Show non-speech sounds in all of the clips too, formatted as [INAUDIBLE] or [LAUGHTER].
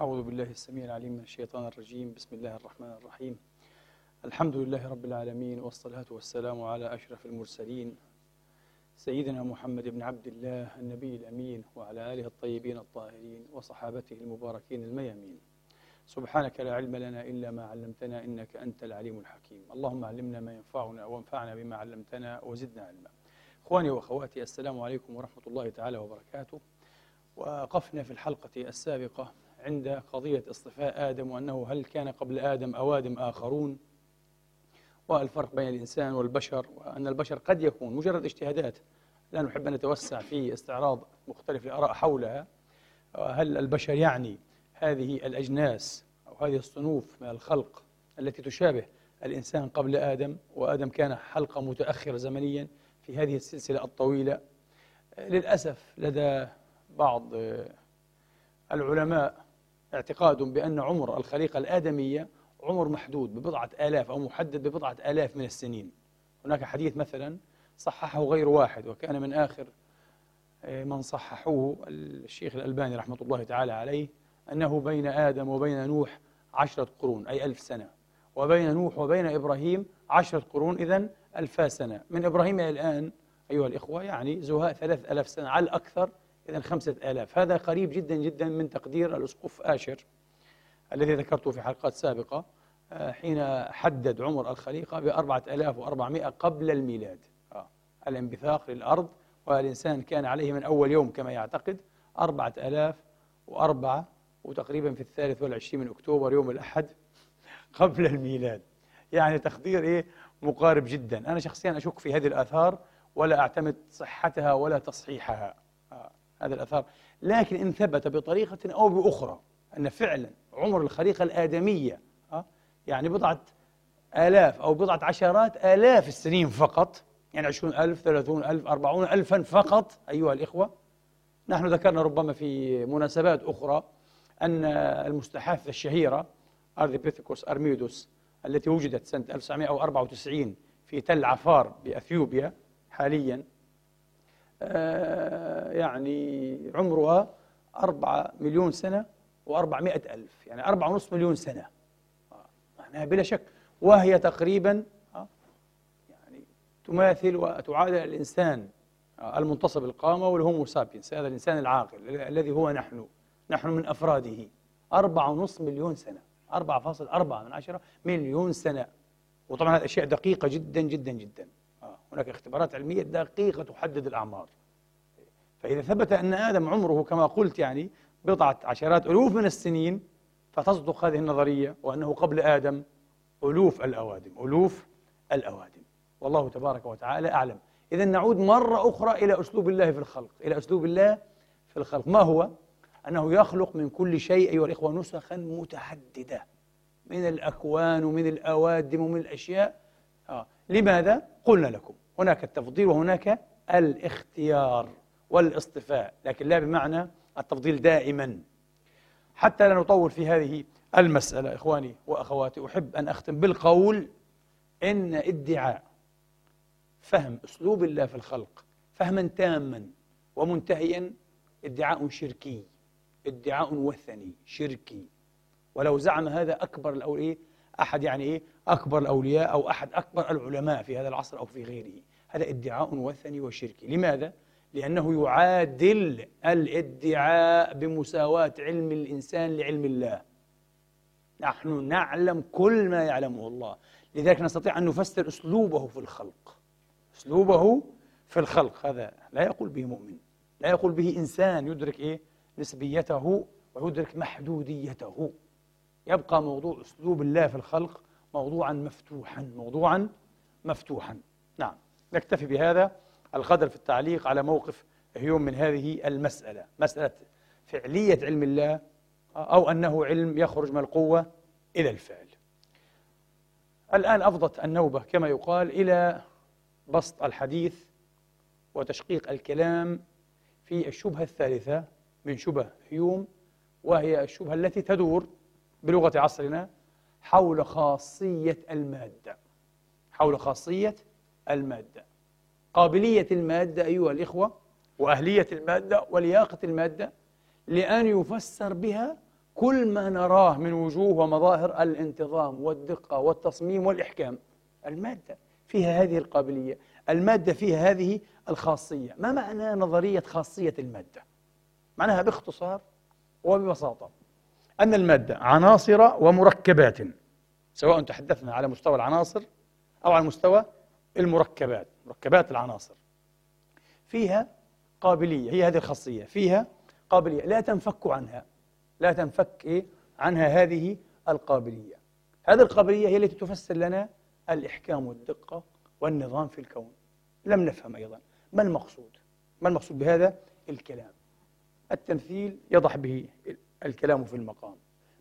أعوذ بالله السميع العليم من الشيطان الرجيم. بسم الله الرحمن الرحيم. الحمد لله رب العالمين والصلاة والسلام على أشرف المرسلين سيدنا محمد بن عبد الله النبي الأمين وعلى آله الطيبين الطاهرين وصحابته المباركين الميامين. سبحانك لا علم لنا إلا ما علمتنا إنك أنت العليم الحكيم. اللهم علمنا ما ينفعنا وانفعنا بما علمتنا وزدنا علما. إخواني وأخواتي السلام عليكم ورحمة الله تعالى وبركاته. وقفنا في الحلقة السابقة عند قضية اصطفاء آدم وأنه هل كان قبل آدم أوادم آخرون؟ والفرق بين الإنسان والبشر وأن البشر قد يكون مجرد اجتهادات. لا نحب أن نتوسع في استعراض مختلف الآراء حولها. هل البشر يعني هذه الأجناس أو هذه الصنوف من الخلق التي تشابه الإنسان قبل آدم؟ وآدم كان حلقة متأخرة زمنيا في هذه السلسلة الطويلة. للأسف لدى بعض العلماء اعتقاد بأن عمر الخليقة الآدمية عمر محدود ببضعة آلاف أو محدد ببضعة آلاف من السنين. هناك حديث مثلا صححه غير واحد وكان من آخر من صححوه الشيخ الألباني رحمة الله تعالى عليه أنه بين آدم وبين نوح عشرة قرون أي ألف سنة. وبين نوح وبين إبراهيم عشرة قرون إذن ألفا سنة. من إبراهيم إلى الآن أيها الإخوة يعني زهاء ثلاث ألاف سنة على الأكثر إذن خمسة آلاف. هذا قريب جدا جدا من تقدير الأسقف آشر الذي ذكرته في حلقات سابقة آه، حين حدد عمر الخليقة بأربعة آلاف وأربعمائة قبل الميلاد. آه، الانبثاق للأرض والإنسان كان عليه من أول يوم كما يعتقد أربعة آلاف وأربعة وتقريبا في الثالث والعشرين من أكتوبر يوم الأحد [LAUGHS] قبل الميلاد. يعني تقدير إيه؟ مقارب جدا. أنا شخصيا أشك في هذه الآثار ولا أعتمد صحتها ولا تصحيحها. هذه الآثار. لكن إن ثبت بطريقة أو بأخرى أن فعلا عمر الخليقة الآدمية آه يعني بضعة آلاف أو بضعة عشرات آلاف السنين فقط يعني عشرون ألف ثلاثون ألف أربعون ألفا فقط أيها الإخوة نحن ذكرنا ربما في مناسبات أخرى أن المستحاثة الشهيرة أرثيبيثيكوس أرميدوس التي وجدت سنة 1994 في تل عفار بأثيوبيا حاليا يعني عمرها أربعة مليون سنة وأربعمائة ألف. يعني أربعة ونصف مليون سنة. معناها بلا شك. وهي تقريبا آه، يعني تماثل وتعادل الإنسان آه، المنتصب القامة والهومو سابينس هذا الإنسان العاقل الذي هو نحن. نحن من أفراده. أربعة ونصف مليون سنة. أربعة فاصل أربعة من عشرة مليون سنة. وطبعا هذه أشياء دقيقة جدا جدا جدا. آه. هناك اختبارات علمية دقيقة تحدد الأعمار فإذا ثبت أن آدم عمره كما قلت يعني بضعة عشرات ألوف من السنين فتصدق هذه النظرية وأنه قبل آدم ألوف الأوادم ألوف الأوادم والله تبارك وتعالى أعلم إذا نعود مرة أخرى إلى أسلوب الله في الخلق إلى أسلوب الله في الخلق ما هو؟ أنه يخلق من كل شيء أيها الإخوة نسخا متعددة من الأكوان ومن الأوادم ومن الأشياء آه. لماذا؟ قلنا لكم هناك التفضيل وهناك الاختيار والاصطفاء لكن لا بمعنى التفضيل دائما. حتى لا نطول في هذه المسألة إخواني وأخواتي أحب أن أختم بالقول إن ادعاء فهم أسلوب الله في الخلق فهما تاما ومنتهيا ادعاء شركي ادعاء وثني شركي. ولو زعم هذا أكبر الأولياء أحد يعني إيه؟ أكبر الأولياء أو أحد أكبر العلماء في هذا العصر أو في غيره. هذا ادعاء وثني وشركي لماذا؟ لأنه يعادل الادعاء بمساواة علم الإنسان لعلم الله. نحن نعلم كل ما يعلمه الله. لذلك نستطيع أن نفسر أسلوبه في الخلق. أسلوبه في الخلق. هذا لا يقول به مؤمن. لا يقول به إنسان يدرك إيه؟ نسبيته ويدرك محدوديته. يبقى موضوع أسلوب الله في الخلق موضوعا مفتوحا موضوعا مفتوحا. نعم نكتفي بهذا القدر في التعليق على موقف هيوم من هذه المسألة مسألة فعلية علم الله أو أنه علم يخرج من القوة إلى الفعل. الآن أفضت النوبة كما يقال إلى بسط الحديث وتشقيق الكلام في الشبهة الثالثة من شبه هيوم وهي الشبهة التي تدور بلغة عصرنا حول خاصية المادة. حول خاصية المادة. قابلية المادة أيها الإخوة وأهلية المادة ولياقة المادة لأن يفسر بها كل ما نراه من وجوه ومظاهر الانتظام والدقة والتصميم والإحكام. المادة فيها هذه القابلية. المادة فيها هذه الخاصية. ما معنى نظرية خاصية المادة؟ معناها باختصار وببساطة. أن المادة عناصر ومركبات سواء تحدثنا على مستوى العناصر أو على مستوى المركبات مركبات العناصر. فيها قابلية هي هذه الخاصية. فيها قابلية لا تنفك عنها لا تنفك إيه؟ عنها هذه القابلية. هذه القابلية هي التي تفسر لنا الإحكام والدقة والنظام في الكون. لم نفهم أيضا. ما المقصود؟ ما المقصود بهذا؟ الكلام. التمثيل يضح به الكلام في المقام.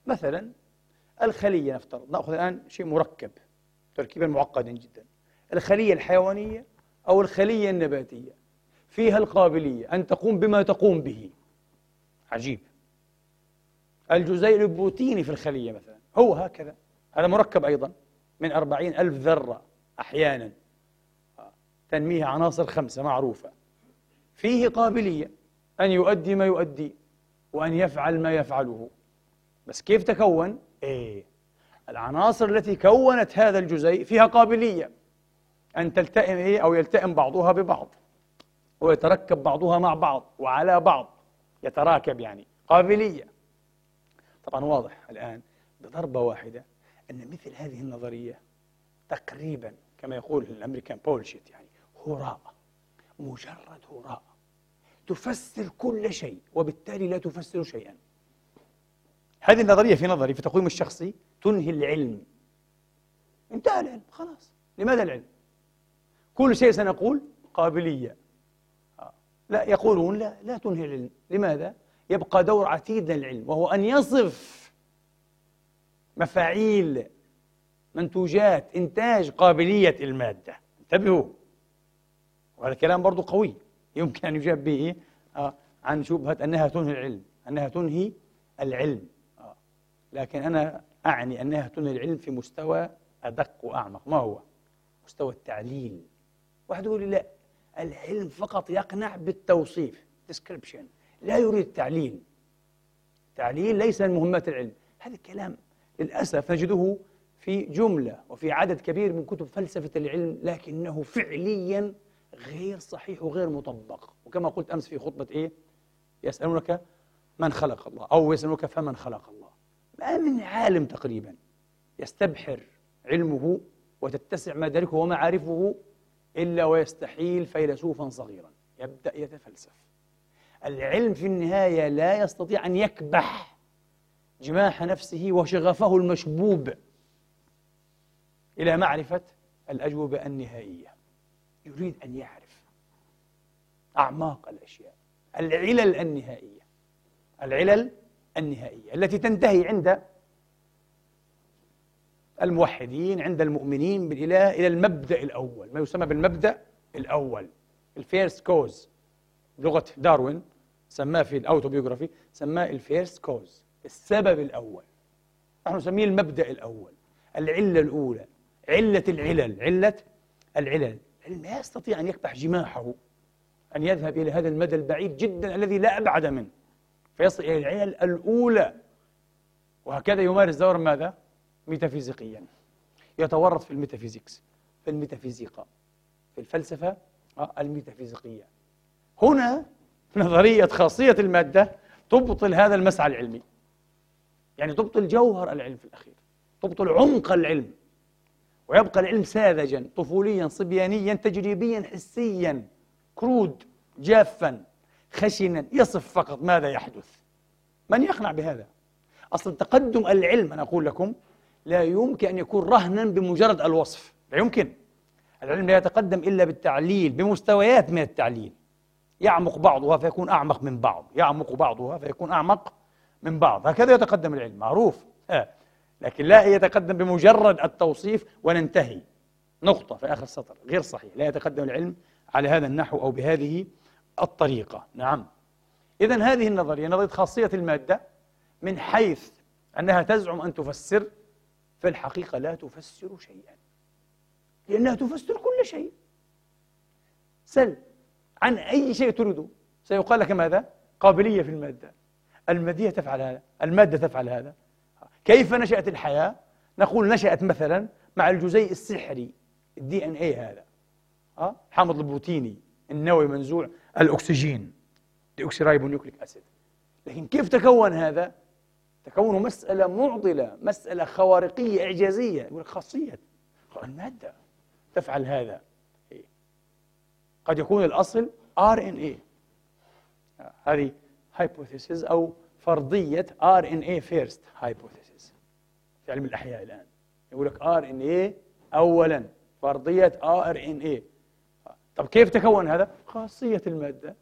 مثلا الخلية نفترض نأخذ الآن شيء مركب تركيبا معقدا جدا. الخلية الحيوانية أو الخلية النباتية فيها القابلية أن تقوم بما تقوم به. عجيب. الجزيء البروتيني في الخلية مثلا هو هكذا. هذا مركب أيضا من أربعين ألف ذرة أحيانا. تنميه عناصر خمسة معروفة. فيه قابلية أن يؤدي ما يؤدي. وأن يفعل ما يفعله. بس كيف تكون؟ إيه. العناصر التي كونت هذا الجزيء فيها قابلية. أن تلتئم إيه أو يلتئم بعضها ببعض. ويتركب بعضها مع بعض وعلى بعض. يتراكب يعني. قابلية. طبعا واضح الآن بضربة واحدة أن مثل هذه النظرية تقريبا كما يقول الأمريكان بولشيت يعني هراء. مجرد هراء. تفسر كل شيء وبالتالي لا تفسر شيئا. هذه النظرية في نظري في تقويم الشخصي. تنهي العلم. انتهى العلم خلاص. لماذا العلم؟ كل شيء سنقول قابلية. آه. لا يقولون لا لا تنهي العلم. لماذا؟ يبقى دور عتيد للعلم وهو أن يصف مفاعيل منتوجات إنتاج قابلية المادة. انتبهوا. وهذا كلام برضو قوي. يمكن أن يجاب به آه عن شبهة أنها تنهي العلم أنها تنهي العلم آه. لكن أنا أعني أنها تنهي العلم في مستوى أدق وأعمق. ما هو؟ مستوى التعليل. واحد يقول لا العلم فقط يقنع بالتوصيف description لا يريد تعليل. تعليل ليس من مهمات العلم. هذا الكلام للأسف نجده في جملة وفي عدد كبير من كتب فلسفة العلم لكنه فعليا غير صحيح وغير مطبق. وكما قلت أمس في خطبة إيه؟ يسألونك من خلق الله أو يسألونك فمن خلق الله. ما من عالم تقريبا يستبحر علمه وتتسع مداركه ومعارفه إلا ويستحيل فيلسوفا صغيرا. يبدأ يتفلسف. العلم في النهاية لا يستطيع أن يكبح جماح نفسه وشغفه المشبوب إلى معرفة الأجوبة النهائية. يريد أن يعرف أعماق الأشياء. العلل النهائية. العلل النهائية التي تنتهي عند الموحدين عند المؤمنين بالإله إلى المبدأ الأول. ما يسمى بالمبدأ الأول. ال first cause بلغة داروين سماه في ال autobiography سماه ال first cause السبب الأول. نحن نسميه المبدأ الأول. العلة الأولى. علة العلل. علة العلل. لا يستطيع أن يكبح جماحه أن يذهب إلى هذا المدى البعيد جدا الذي لا أبعد منه. فيصل إلى العلل الأولى. وهكذا يمارس دور ماذا؟ ميتافيزيقيا. يتورط في metaphysics في الميتافيزيقا في الفلسفة آه، الميتافيزيقية. هنا نظرية خاصية المادة تبطل هذا المسعى العلمي. يعني تبطل جوهر العلم في الأخير تبطل عمق العلم. ويبقى العلم ساذجا طفوليا صبيانيا تجريبيا حسيا كرود جافا خشنا يصف فقط ماذا يحدث. من يقنع بهذا؟ أصلا تقدم العلم أنا أقول لكم لا يمكن أن يكون رهنا بمجرد الوصف. لا يمكن. العلم لا يتقدم إلا بالتعليل بمستويات من التعليل. يعمق بعضها فيكون أعمق من بعض يعمق بعضها فيكون أعمق من بعض. هكذا يتقدم العلم معروف. آه. لكن لا يتقدم بمجرد التوصيف وننتهي. نقطة في آخر السطر غير صحيح. لا يتقدم العلم على هذا النحو أو بهذه الطريقة. نعم. إذا هذه النظرية نظرية خاصية المادة من حيث أنها تزعم أن تفسر في الحقيقة لا تفسر شيئا. لأنها تفسر كل شيء. سل عن أي شيء تريده سيقال لك ماذا؟ قابلية في المادة. المادية تفعل هذا. المادة تفعل هذا. كيف نشأت الحياة؟ نقول نشأت مثلا مع الجزيء السحري ال DNA هذا. ها حامض البروتيني النووي منزوع الأكسجين deoxyribonucleic acid. لكن كيف تكون هذا؟ تكون مسألة معضلة مسألة خوارقية إعجازية. يقول خاصية. المادة تفعل هذا. إيه؟ قد يكون الأصل RNA هذه hypothesis أو فرضية RNA first hypothesis. في علم الأحياء الآن. يقول لك RNA أولا فرضية RNA طب كيف تكون هذا؟ خاصية المادة.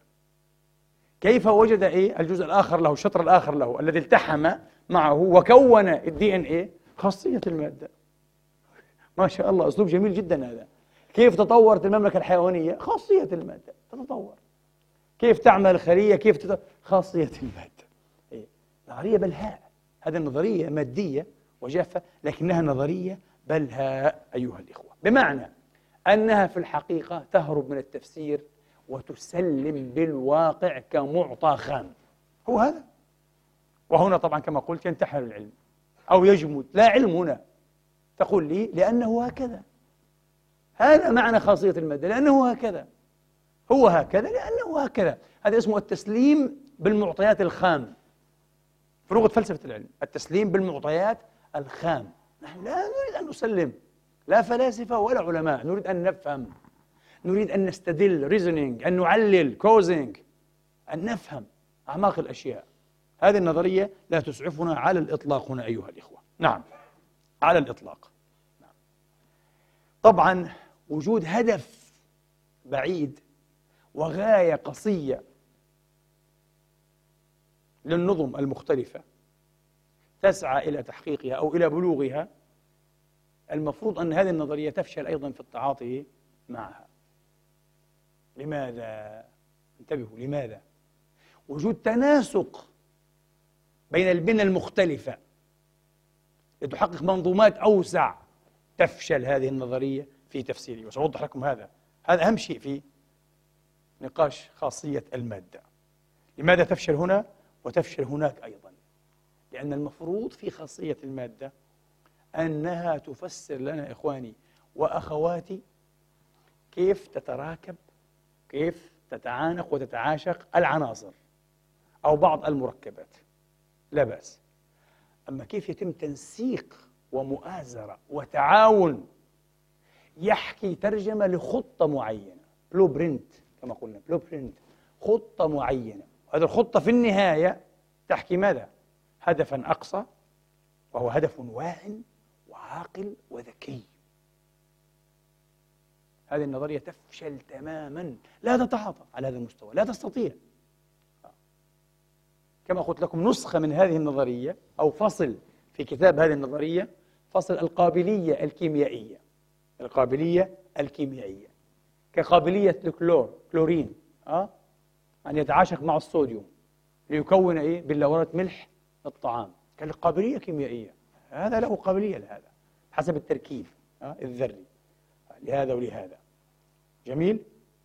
كيف وجد إيه؟ الجزء الآخر له الشطر الآخر له الذي التحم معه وكون الدي إن إيه. خاصية المادة. ما شاء الله أسلوب جميل جدا هذا. كيف تطورت المملكة الحيوانية؟ خاصية المادة. تتطور. كيف تعمل الخلية؟ كيف تت... خاصية المادة. إيه؟ نظرية بلهاء. هذه النظرية مادية وجافة لكنها نظرية بلهاء أيها الإخوة. بمعنى أنها في الحقيقة تهرب من التفسير وتسلم بالواقع كمعطى خام. هو هذا. وهنا طبعا كما قلت ينتحر العلم أو يجمد. لا علم هنا. تقول لي لأنه هكذا. هذا معنى خاصية المادة لأنه هكذا. هو هكذا لأنه هكذا. هذا اسمه التسليم بالمعطيات الخام. في لغة فلسفة العلم. التسليم بالمعطيات الخام. نحن لا نريد أن نسلم. لا فلاسفة ولا علماء. نريد أن نفهم. نريد أن نستدل reasoning أن نعلل causing أن نفهم أعماق الأشياء. هذه النظرية لا تسعفنا على الإطلاق هنا أيها الإخوة. نعم. على الإطلاق. نعم. طبعا وجود هدف بعيد وغاية قصية للنظم المختلفة تسعى إلى تحقيقها أو إلى بلوغها المفروض أن هذه النظرية تفشل أيضا في التعاطي معها. لماذا؟ انتبهوا لماذا؟ وجود تناسق بين البنى المختلفة لتحقق منظومات أوسع تفشل هذه النظرية في تفسيرها. وسأوضح لكم هذا. هذا أهم شيء في نقاش خاصية المادة. لماذا تفشل هنا؟ وتفشل هناك أيضا. لأن المفروض في خاصية المادة أنها تفسر لنا إخواني وأخواتي كيف تتراكب كيف تتعانق وتتعاشق العناصر أو بعض المركبات. لا بأس. أما كيف يتم تنسيق ومؤازرة وتعاون يحكي ترجمة لخطة معينة blueprint كما قلنا blueprint خطة معينة. هذه الخطة في النهاية تحكي ماذا؟ هدفا أقصى وهو هدف واع وعاقل وذكي. هذه النظرية تفشل تماما. لا تتعاطى على هذا المستوى لا تستطيع. كما قلت لكم نسخة من هذه النظرية أو فصل في كتاب هذه النظرية فصل القابلية الكيميائية. القابلية الكيميائية. كقابلية الكلور كلورين أه؟ أن يتعاشق مع الصوديوم. ليكون إيه؟ بلورة ملح الطعام. كقابلية كيميائية. هذا له قابلية لهذا حسب التركيب؟ الذري. لهذا ولهذا. جميل؟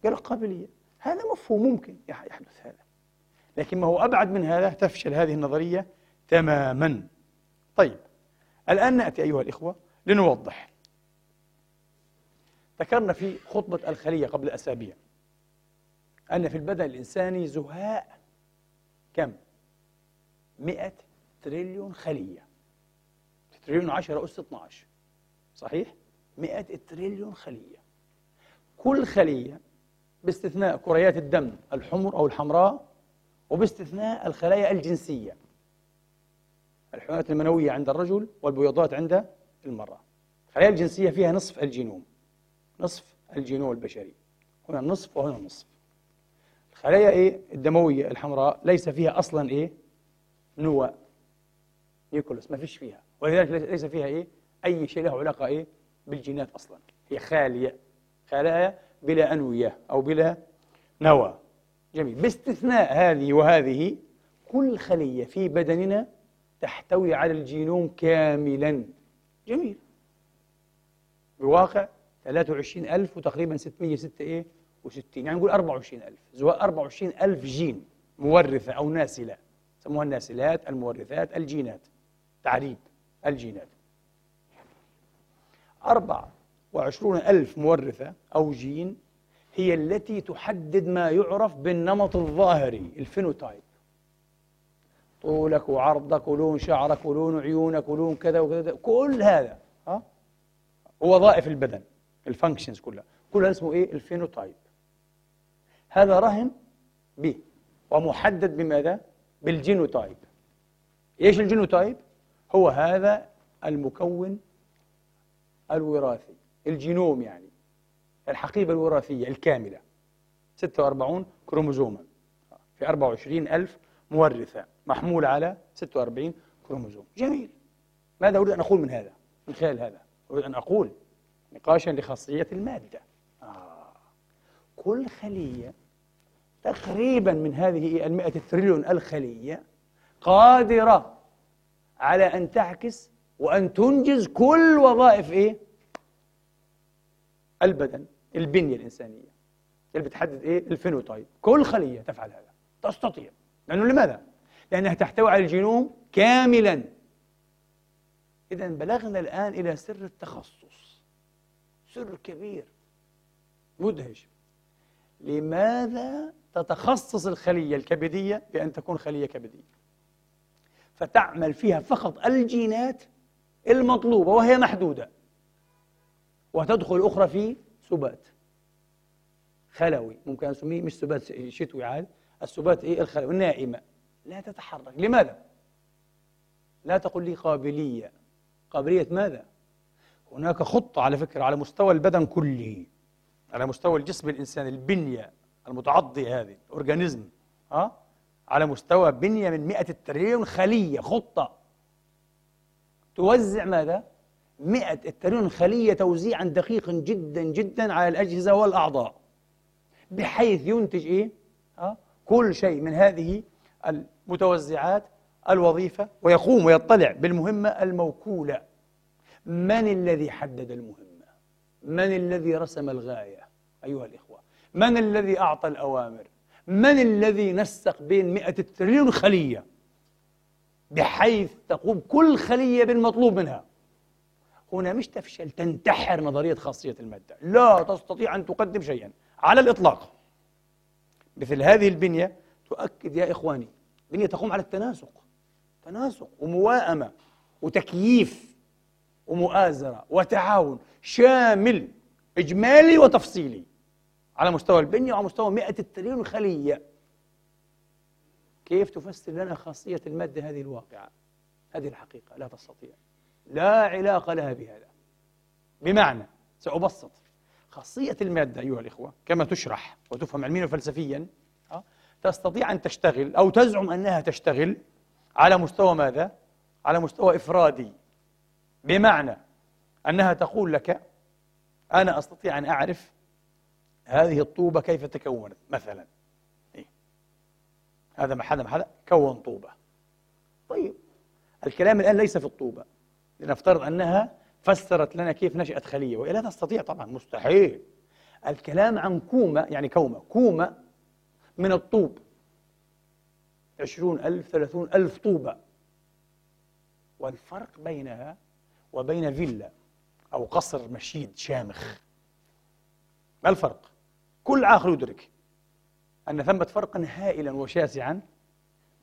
قال قابلية. هذا مفهوم ممكن يحدث هذا. لكن ما هو أبعد من هذا تفشل هذه النظرية تماما. طيب الآن نأتي أيها الإخوة لنوضح. ذكرنا في خطبة الخلية قبل أسابيع أن في البدن الإنساني زهاء كم؟ مئة تريليون خلية. تريليون عشرة أس 12 صحيح؟ مئة تريليون خلية. كل خلية باستثناء كريات الدم الحمر أو الحمراء وباستثناء الخلايا الجنسية. الحيوانات المنوية عند الرجل والبيضات عند المرأة. الخلايا الجنسية فيها نصف الجينوم. نصف الجينوم البشري. هنا نصف وهنا نصف. الخلايا إيه؟ الدموية الحمراء ليس فيها أصلا إيه؟ نواة نيكولوس ما فيش فيها. ولذلك ليس فيها إيه؟ أي شيء له علاقة إيه؟ بالجينات أصلا. هي خالية. خلايا بلا أنوية أو بلا نوى جميل. باستثناء هذه وهذه كل خلية في بدننا تحتوي على الجينوم كاملا. جميل. بواقع 23000 وتقريبا 666 يعني نقول 24000 سواء 24000 جين مورثة أو ناسلة. سموها الناسلات المورثات الجينات. تعريب الجينات. أربع وعشرون ألف مورثة أو جين هي التي تحدد ما يعرف بالنمط الظاهري ال phenotype. طولك وعرضك ولون شعرك ولون عيونك ولون كذا وكذا كل هذا ها؟ ووظائف البدن ال functions كلها. كلها اسمه إيه؟ ال phenotype. هذا رهن به ومحدد بماذا؟ بال genotype. إيش ال genotype؟ هو هذا المكون الوراثي الجينوم يعني الحقيبة الوراثية الكاملة 46 كروموزوما. في 24 ألف مورثة محمولة على 46 كروموزوم. جميل. ماذا أريد أن أقول من هذا؟ من خلال هذا أريد أن أقول نقاشا لخاصية المادة. آه. كل خلية تقريبا من هذه المئة تريليون الخلية قادرة على أن تعكس وأن تنجز كل وظائف إيه؟ البدن البنية الإنسانية. اللي بتحدد إيه؟ ال phenotype. كل خلية تفعل هذا. تستطيع. لأنه لماذا؟ لأنها تحتوي على الجينوم كاملا. إذا بلغنا الآن إلى سر التخصص. سر كبير. مدهش. لماذا تتخصص الخلية الكبدية بأن تكون خلية كبدية؟ فتعمل فيها فقط الجينات المطلوبة وهي محدودة. وتدخل الأخرى في سبات. خلوي ممكن نسميه مش سبات شتوي عاد. السبات إيه؟ الخلوي النائمة. لا تتحرك. لماذا؟ لا تقل لي قابلية. قابلية ماذا؟ هناك خطة على فكرة على مستوى البدن كله. على مستوى الجسم الإنساني البنية المتعضية هذه الأورجانيزم ها؟ على مستوى بنية من 100 تريليون خلية خطة توزع ماذا؟ 100 تريليون خلية توزيعا دقيقا جدا جدا على الأجهزة والأعضاء بحيث ينتج إيه؟ ها؟ كل شيء من هذه المتوزعات الوظيفة ويقوم ويطلع بالمهمة الموكولة من الذي حدد المهمة؟ من الذي رسم الغاية؟ أيها الإخوة من الذي أعطى الأوامر؟ من الذي نسق بين مئة تريليون خلية؟ بحيث تقوم كل خلية بالمطلوب منها. هنا مش تفشل تنتحر نظرية خاصية المادة. لا تستطيع أن تقدم شيئا على الإطلاق. مثل هذه البنية تؤكد يا إخواني بنية تقوم على التناسق. تناسق ومواءمة وتكييف ومؤازرة وتعاون شامل إجمالي وتفصيلي. على مستوى البنية وعلى مستوى 100 تريليون خلية. كيف تفسر لنا خاصية المادة هذه الواقعة؟ هذه الحقيقة لا تستطيع. لا علاقة لها بهذا. بمعنى سأبسط. خاصية المادة أيها الإخوة كما تشرح وتفهم علميا وفلسفيا آه، تستطيع أن تشتغل أو تزعم أنها تشتغل على مستوى ماذا؟ على مستوى إفرادي. بمعنى أنها تقول لك أنا أستطيع أن أعرف هذه الطوبة كيف تكونت مثلا. إيه؟ هذا ما حدا ما حدا كون طوبة. طيب. الكلام الآن ليس في الطوبة. لنفترض أنها فسرت لنا كيف نشأت خلية وإلا تستطيع طبعا. مستحيل. الكلام عن كومة يعني كومة. كومة من الطوب. عشرون ألف ثلاثون ألف طوبة. والفرق بينها وبين فيلا أو قصر مشيد شامخ. ما الفرق؟ كل عاقل يدرك أن ثمة فرقا هائلا وشاسعا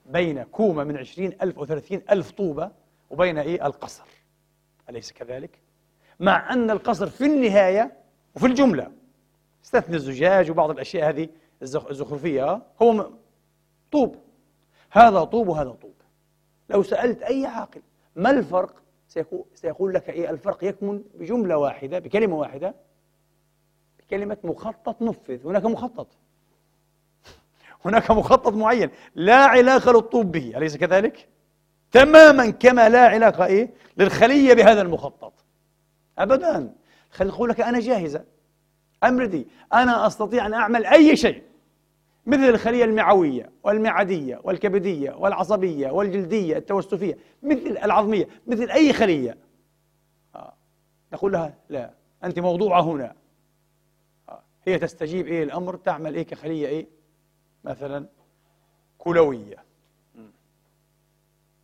بين كومة من عشرين ألف أو ثلاثين ألف طوبة وبين إيه؟ القصر. أليس كذلك؟ مع أن القصر في النهاية وفي الجملة استثنى الزجاج وبعض الأشياء هذه الزخرفية. هو طوب. هذا طوب وهذا طوب. لو سألت أي عاقل ما الفرق سيقول لك إيه؟ الفرق يكمن بجملة واحدة بكلمة واحدة كلمة مخطط نفذ. هناك مخطط. هناك مخطط معين. لا علاقة للطوب به. أليس كذلك؟ تماما كما لا علاقة إيه؟ للخلية بهذا المخطط. أبدا. خلي يقول لك أنا جاهزة. أمردي أنا أستطيع أن أعمل أي شيء. مثل الخلية المعوية والمعدية والكبدية والعصبية والجلدية التوسفية. مثل العظمية. مثل أي خلية. آه. نقول لها لا. أنت موضوعة هنا. هي تستجيب إيه الأمر؟ تعمل إيه كخلية إيه؟ مثلا كلوية.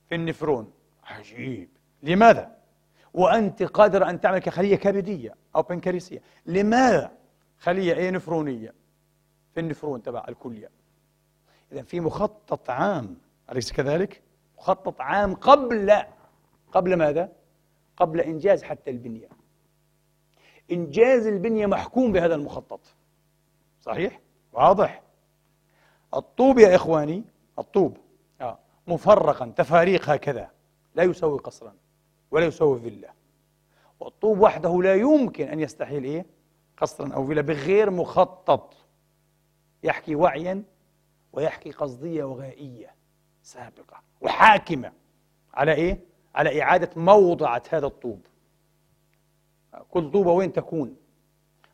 في النفرون. عجيب. لماذا؟ وأنت قادرة أن تعمل كخلية كبدية أو بنكريسية. لماذا خلية إيه نفرونية؟ في النفرون تبع الكلية. إذا في مخطط عام. أليس كذلك؟ مخطط عام قبل قبل ماذا؟ قبل إنجاز حتى البنية. إنجاز البنية محكوم بهذا المخطط صحيح؟ واضح الطوب يا إخواني الطوب آه. مفرقا تفاريق هكذا لا يساوي قصرا ولا يساوي فيلا والطوب وحده لا يمكن أن يستحيل إيه؟ قصرا أو فيلا بغير مخطط يحكي وعيا ويحكي قصدية وغائية سابقة وحاكمة على إيه؟ على إعادة موضعة هذا الطوب كل طوبة وين تكون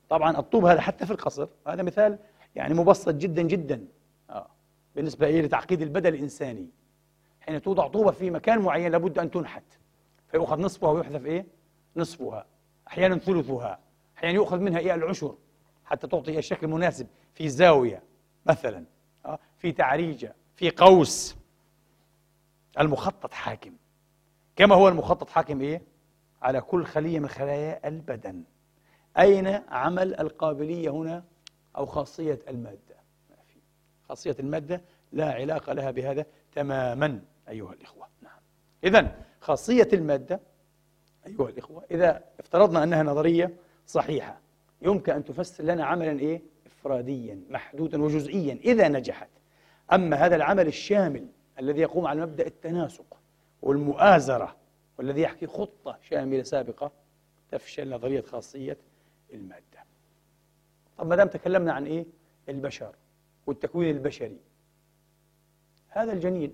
طبعا الطوب هذا حتى في القصر هذا مثال يعني مبسط جدا جدا آه. بالنسبة لتعقيد البدن الإنساني حين توضع طوبة في مكان معين لابد أن تنحت فيؤخذ نصفها ويحذف إيه؟ نصفها أحيانا ثلثها أحيانا يؤخذ منها إيه العشر حتى تعطي الشكل المناسب في زاوية مثلا آه. في تعريجة في قوس المخطط حاكم كما هو المخطط حاكم إيه؟ على كل خلية من خلايا البدن. أين عمل القابلية هنا؟ أو خاصية المادة. ما في. خاصية المادة لا علاقة لها بهذا تماما أيها الإخوة. نعم. إذا خاصية المادة أيها الإخوة إذا افترضنا أنها نظرية صحيحة يمكن أن تفسر لنا عملا إيه؟ إفراديا محدودا وجزئيا إذا نجحت. أما هذا العمل الشامل الذي يقوم على مبدأ التناسق والمؤازرة والذي يحكي خطة شاملة سابقة تفشل نظرية خاصية المادة. طب ما دام تكلمنا عن إيه؟ البشر والتكوين البشري. هذا الجنين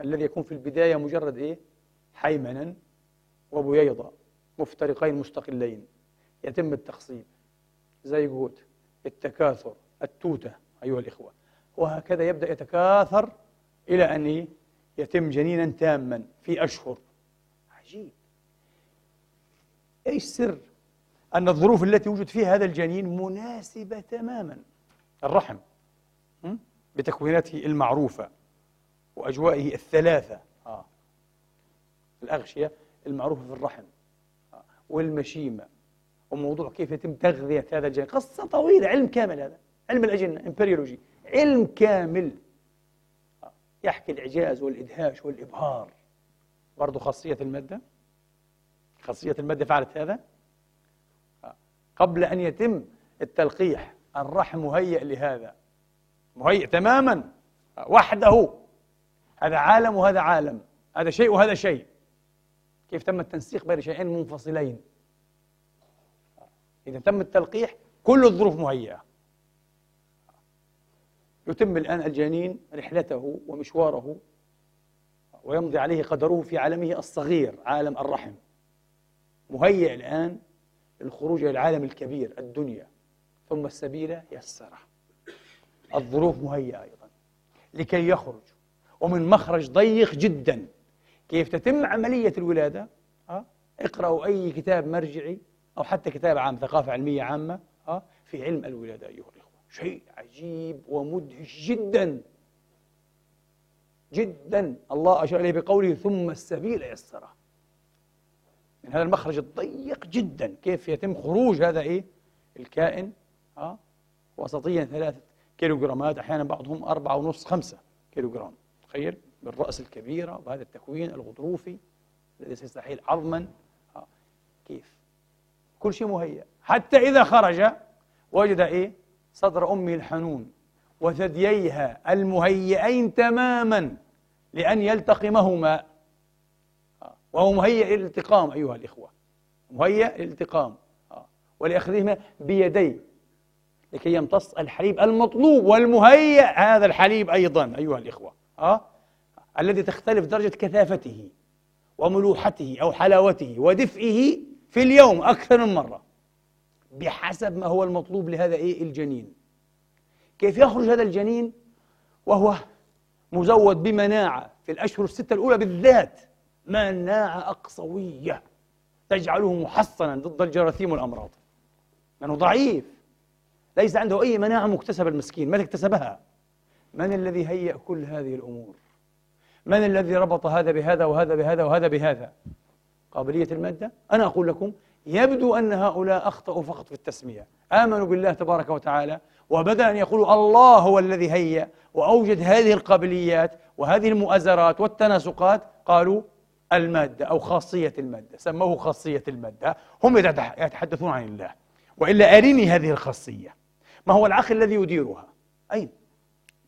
الذي يكون في البداية مجرد إيه؟ حيمنا وبييضة مفترقين مستقلين. يتم التخصيب. زيغوت التكاثر التوتة أيها الإخوة. وهكذا يبدأ يتكاثر إلى أن يتم جنينا تاما في أشهر. عجيب. إيش سر أن الظروف التي وجد فيها هذا الجنين مناسبة تماما؟ الرحم بتكويناته المعروفة وأجوائه الثلاثة. آه. الأغشية المعروفة في الرحم. آه. والمشيمة. وموضوع كيف يتم تغذية هذا الجنين. قصة طويلة علم كامل هذا. علم الأجنة إمبريولوجي. علم كامل. يحكي الإعجاز والإدهاش والإبهار. برضو خاصية المادة. خاصية المادة فعلت هذا. قبل أن يتم التلقيح الرحم مهيئ لهذا. مهيئ تماما. وحده. هذا عالم وهذا عالم. هذا شيء وهذا شيء. كيف تم التنسيق بين شيئين منفصلين؟ إذا تم التلقيح كل الظروف مهيئة. يتم الآن الجنين رحلته ومشواره ويمضي عليه قدره في عالمه الصغير عالم الرحم. مهيئ الآن للخروج إلى العالم الكبير الدنيا. ثم السبيل يسره. الظروف مهيئة أيضا. لكي يخرج. ومن مخرج ضيق جدا. كيف تتم عملية الولادة؟ أه؟ اقرأوا أي كتاب مرجعي أو حتى كتاب عام ثقافة علمية عامة أه؟ في علم الولادة أيها شيء عجيب ومدهش جدا. جدا. الله أشار إليه بقوله ثم السبيل يسره. من هذا المخرج الضيق جدا. كيف يتم خروج هذا إيه؟ الكائن أه؟ وسطيا ثلاثة كيلوغرامات أحيانا بعضهم أربعة ونص خمسة كيلوغرام. تخيل بالرأس الكبيرة وهذا التكوين الغضروفي الذي سيستحيل عظما. آه. كيف؟ كل شيء مهيأ. حتى إذا خرج وجد إيه؟ صدر أمه الحنون وثدييها المهيئين تماما لأن يلتقمهما. وهو مهيئ للالتقام أيها الإخوة مهيئ للالتقام آه. ولأخذهما بيديه لكي يمتص الحليب المطلوب والمهيئ هذا الحليب أيضا أيها الإخوة أه؟ الذي تختلف درجة كثافته وملوحته أو حلاوته ودفئه في اليوم أكثر من مرة بحسب ما هو المطلوب لهذا إيه؟ الجنين. كيف يخرج هذا الجنين؟ وهو مزود بمناعة في الأشهر الستة الأولى بالذات. مناعة أقصوية تجعله محصنا ضد الجراثيم والأمراض. لأنه ضعيف. ليس عنده أي مناعة مكتسبة المسكين. من اكتسبها؟ من الذي هيأ كل هذه الأمور؟ من الذي ربط هذا بهذا وهذا بهذا وهذا بهذا؟ قابلية المادة؟ أنا أقول لكم يبدو أن هؤلاء أخطأوا فقط في التسمية. آمنوا بالله تبارك وتعالى وبدل أن يقولوا الله هو الذي هيأ وأوجد هذه القابليات وهذه المؤازرات والتناسقات. قالوا المادة أو خاصية المادة سموه خاصية المادة. هم يتحدثون عن الله وإلا أريني هذه الخاصية. ما هو العقل الذي يديرها؟ أين؟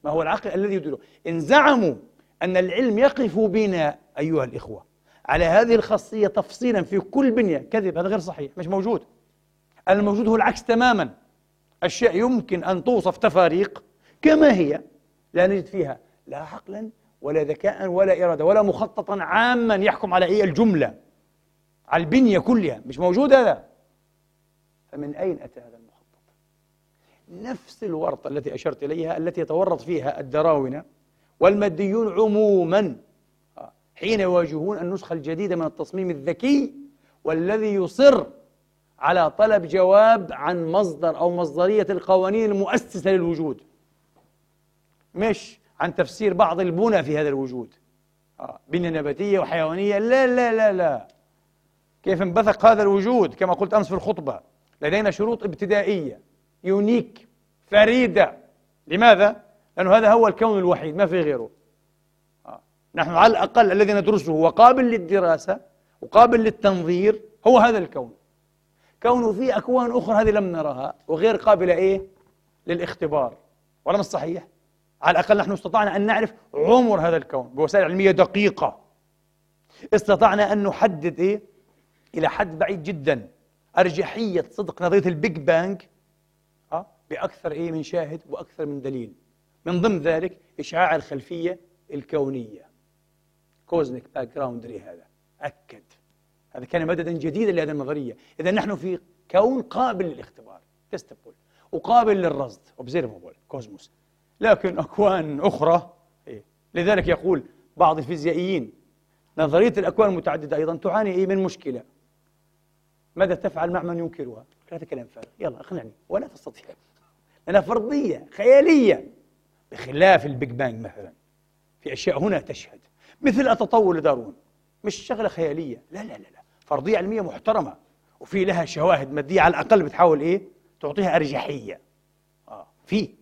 ما هو العقل الذي يديرها إن زعموا أن العلم يقف بنا أيها الإخوة على هذه الخاصية تفصيلا في كل بنية كذب هذا غير صحيح مش موجود. الموجود هو العكس تماما. أشياء يمكن أن توصف تفاريق كما هي. لا نجد فيها لا عقلا ولا ذكاء ولا إرادة ولا مخططا عاما يحكم على أي الجملة. على البنية كلها مش موجود هذا. فمن أين أتى هذا المخطط؟ نفس الورطة التي أشرت إليها التي يتورط فيها الدراونة والماديون عموما. حين يواجهون النسخة الجديدة من التصميم الذكي والذي يصر على طلب جواب عن مصدر أو مصدرية القوانين المؤسسة للوجود. مش عن تفسير بعض البنى في هذا الوجود. آه. بنية نباتية وحيوانية. لا لا لا لا. كيف انبثق هذا الوجود؟ كما قلت أمس في الخطبة. لدينا شروط ابتدائية. يونيك فريدة. لماذا؟ لأنه هذا هو الكون الوحيد ما في غيره. نحن على الأقل الذي ندرسه وقابل للدراسة وقابل للتنظير هو هذا الكون كونه في أكوان أخرى هذه لم نرها وغير قابلة إيه؟ للاختبار ولا مش صحيح؟ على الأقل نحن استطعنا أن نعرف عمر هذا الكون بوسائل علمية دقيقة استطعنا أن نحدد إيه؟ إلى حد بعيد جدا أرجحية صدق نظرية ال Big Bang أه؟ بأكثر إيه من شاهد وأكثر من دليل من ضمن ذلك إشعاع الخلفية الكونية cosmic background هذا أكد. هذا كان مددا جديدا لهذه النظرية. إذا نحن في كون قابل للاختبار. testable وقابل للرصد. observable cosmos لكن أكوان أخرى إيه؟ لذلك يقول بعض الفيزيائيين نظرية الأكوان المتعددة أيضا تعاني إيه من مشكلة. ماذا تفعل مع من ينكرها؟ هذا كلام فارغ. يلا أقنعني. ولا تستطيع. لأنها فرضية خيالية. بخلاف ال Big Bang مثلا. في أشياء هنا تشهد. مثل التطور لدارون مش شغلة خيالية. لا لا لا لا. فرضية علمية محترمة. وفي لها شواهد مادية على الأقل بتحاول إيه؟ تعطيها أرجحية. آه في.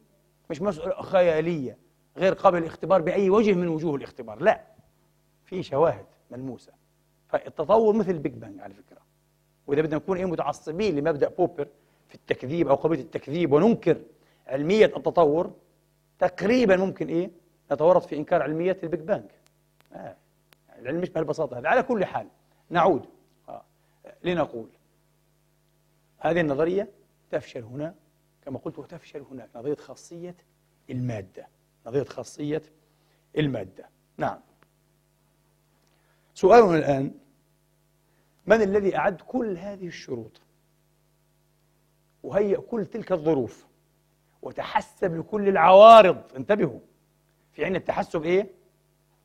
مش مسألة خيالية. غير قابل للاختبار بأي وجه من وجوه الاختبار. لا. في شواهد ملموسة. فالتطور مثل ال Big Bang على فكرة. وإذا بدنا نكون إيه؟ متعصبين لمبدأ بوبر في التكذيب أو قضية التكذيب وننكر علمية التطور تقريبا ممكن إيه؟ نتورط في إنكار علمية ال Big Bang العلم مش بهالبساطة هذه. على كل حال نعود. آه. لنقول هذه النظرية تفشل هنا كما قلت وتفشل هناك. نظرية خاصية المادة. نظرية خاصية المادة. نعم. سؤالنا الآن من الذي أعد كل هذه الشروط؟ وهيأ كل تلك الظروف. وتحسب لكل العوارض. انتبهوا. في عين التحسب إيه؟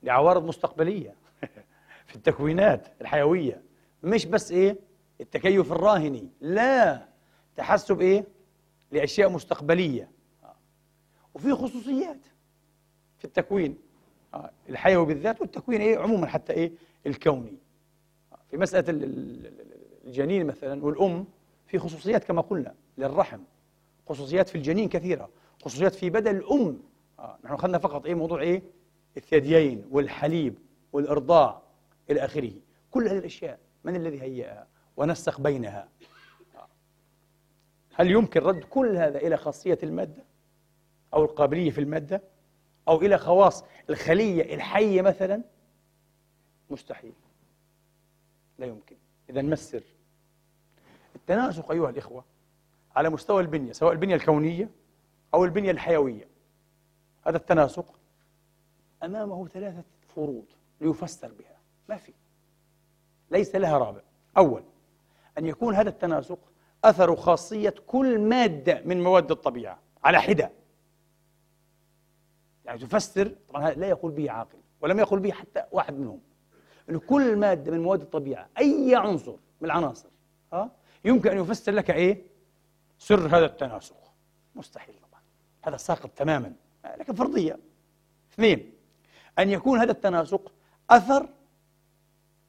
لعوارض مستقبلية [LAUGHS] في التكوينات الحيوية. مش بس إيه؟ التكيف الراهني لا تحسب إيه؟ لأشياء مستقبلية. وفي خصوصيات في التكوين الحيوي بالذات والتكوين إيه؟ عموما حتى إيه؟ الكوني. في مسألة الجنين مثلا والأم في خصوصيات كما قلنا للرحم خصوصيات في الجنين كثيرة خصوصيات في بدن الأم. آه. نحن اخذنا فقط إيه؟ موضوع إيه؟ الثديين والحليب والارضاع إلى آخره. كل هذه الأشياء من الذي هيئها ونسق بينها؟ هل يمكن رد كل هذا إلى خاصية المادة أو القابلية في المادة أو إلى خواص الخلية الحية مثلا؟ مستحيل. لا يمكن. إذا ما السر التناسق أيها الإخوة على مستوى البنية سواء البنية الكونية أو البنية الحيوية. هذا التناسق أمامه ثلاثة فروض ليفسر بها. ما في. ليس لها رابع. أول أن يكون هذا التناسق أثر خاصية كل مادة من مواد الطبيعة على حدة. يعني تفسر طبعا لا يقول به عاقل ولم يقل به حتى واحد منهم أنه كل مادة من مواد الطبيعة أي عنصر من العناصر ها يمكن أن يفسر لك إيه؟ سر هذا التناسق. مستحيل طبعا. هذا ساقط تماما. لكن فرضية. اثنين أن يكون هذا التناسق أثر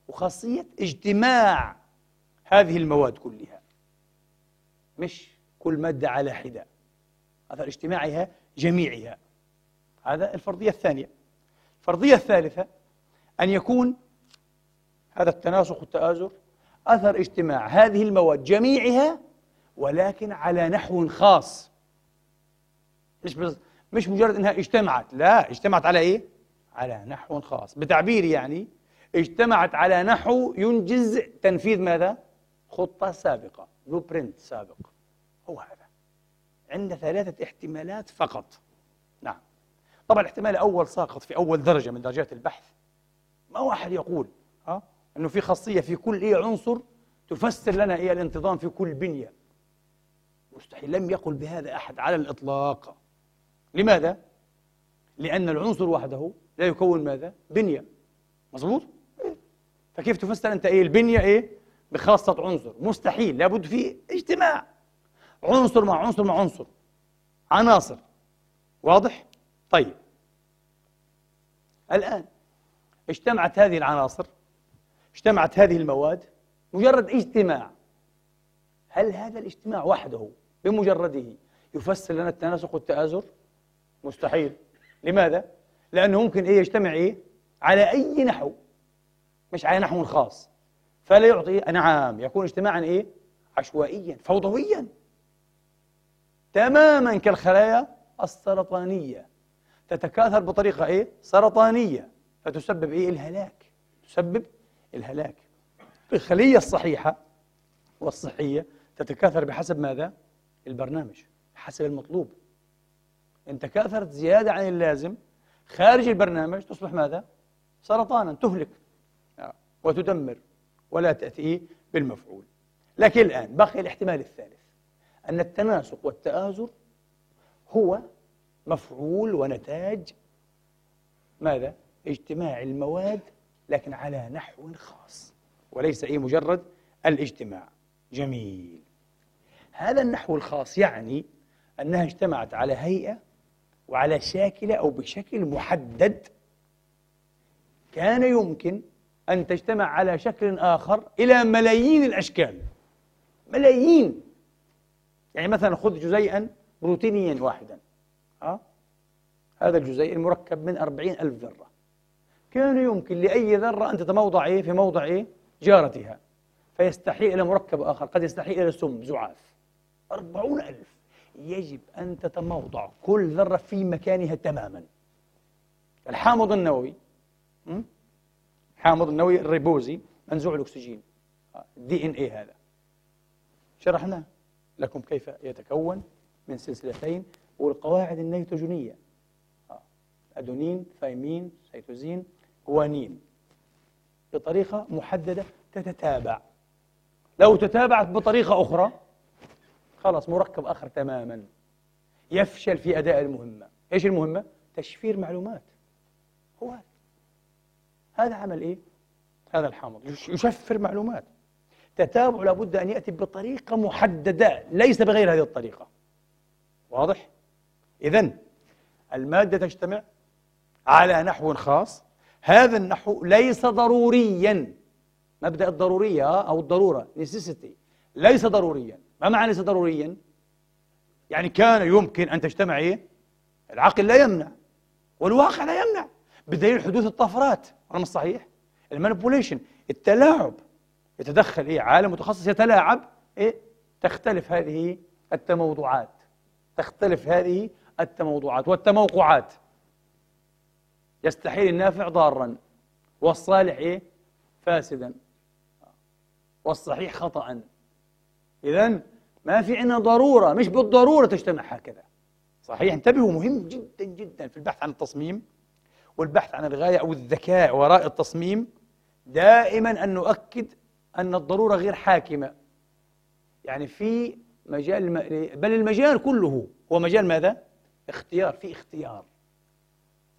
وخاصية اجتماع هذه المواد كلها. مش كل مادة على حدة. أثر اجتماعها جميعها. هذا الفرضية الثانية. الفرضية الثالثة أن يكون هذا التناسق والتآزر أثر اجتماع هذه المواد جميعها ولكن على نحو خاص. مش مش مجرد إنها اجتمعت. لا اجتمعت على إيه؟ على نحو خاص. بتعبير يعني اجتمعت على نحو ينجز تنفيذ ماذا؟ خطة سابقة بلو برنت سابق. هو هذا. عند ثلاثة احتمالات فقط. نعم. طبعا الاحتمال الأول ساقط في أول درجة من درجات البحث. ما واحد يقول ها؟ أنه في خاصية في كل إيه عنصر تفسر لنا إيه الانتظام في كل بنية. مستحيل لم يقل بهذا أحد على الإطلاق. لماذا؟ لأن العنصر وحده لا يكون ماذا؟ بنية مظبوط؟ فكيف تفسر أنت إيه البنية إيه؟ بخاصة عنصر مستحيل لابد في اجتماع عنصر مع عنصر مع عنصر عناصر واضح؟ طيب الآن اجتمعت هذه العناصر اجتمعت هذه المواد مجرد اجتماع هل هذا الاجتماع وحده بمجرده يفسر لنا التناسق والتآزر؟ مستحيل لماذا؟ لأنه ممكن إيه يجتمع إيه؟ على أي نحو مش على نحو خاص فلا يعطي نعم يكون اجتماعا إيه؟ عشوائيا فوضويا تماما كالخلايا السرطانية تتكاثر بطريقة إيه؟ سرطانية فتسبب إيه؟ الهلاك تسبب الهلاك الخلية الصحيحة والصحية تتكاثر بحسب ماذا؟ البرنامج حسب المطلوب إن تكاثرت زيادة عن اللازم خارج البرنامج تصبح ماذا؟ سرطانا تهلك آه، وتدمر ولا تأتي بالمفعول لكن الآن بقي الاحتمال الثالث أن التناسق والتآزر هو مفعول ونتاج ماذا؟ اجتماع المواد لكن على نحو خاص وليس أي مجرد الاجتماع جميل هذا النحو الخاص يعني أنها اجتمعت على هيئة وعلى شاكلة أو بشكل محدد كان يمكن أن تجتمع على شكل آخر إلى ملايين الأشكال. ملايين. يعني مثلا خذ جزيئا بروتينيا واحدا. أه؟ هذا الجزيء المركب من أربعين ألف ذرة. كان يمكن لأي ذرة أن تتموضع إيه؟ في موضع إيه؟ جارتها. فيستحيل إلى مركب آخر. قد يستحيل إلى سم زعاف. أربعون ألف. يجب أن تتموضع كل ذرة في مكانها تماما. الحامض النووي الحامض النووي الريبوزي منزوع الأكسجين. دي إن إيه هذا؟ شرحنا لكم كيف يتكون من سلسلتين والقواعد النيتروجينية. أدونين ثايمين سيتوزين جوانين بطريقة محددة تتتابع. لو تتابعت بطريقة أخرى خلاص مركب آخر تماما. يفشل في أداء المهمة. إيش المهمة؟ تشفير معلومات. هو هذا هذا عمل إيه؟ هذا الحامض. يشفر معلومات. تتابع لابد أن يأتي بطريقة محددة ليس بغير هذه الطريقة. واضح؟ إذا المادة تجتمع على نحو خاص. هذا النحو ليس ضروريا. مبدأ الضرورية أو الضرورة necessity ليس ضروريا. ما معنى ليس ضروريا؟ يعني كان يمكن أن تجتمع إيه؟ العقل لا يمنع والواقع لا يمنع بدليل حدوث الطفرات ولا مش صحيح؟ المانيبوليشن التلاعب يتدخل إيه؟ عالم متخصص يتلاعب إيه؟ تختلف هذه التموضعات تختلف هذه التموضعات والتموقعات يستحيل النافع ضارا والصالح إيه؟ فاسدا والصحيح خطأ إذا ما في عندنا ضرورة مش بالضرورة تجتمع هكذا صحيح انتبهوا مهم جدا جدا في البحث عن التصميم والبحث عن الغاية أو الذكاء وراء التصميم دائما أن نؤكد أن الضرورة غير حاكمة يعني في مجال بل المجال كله هو مجال ماذا؟ اختيار في اختيار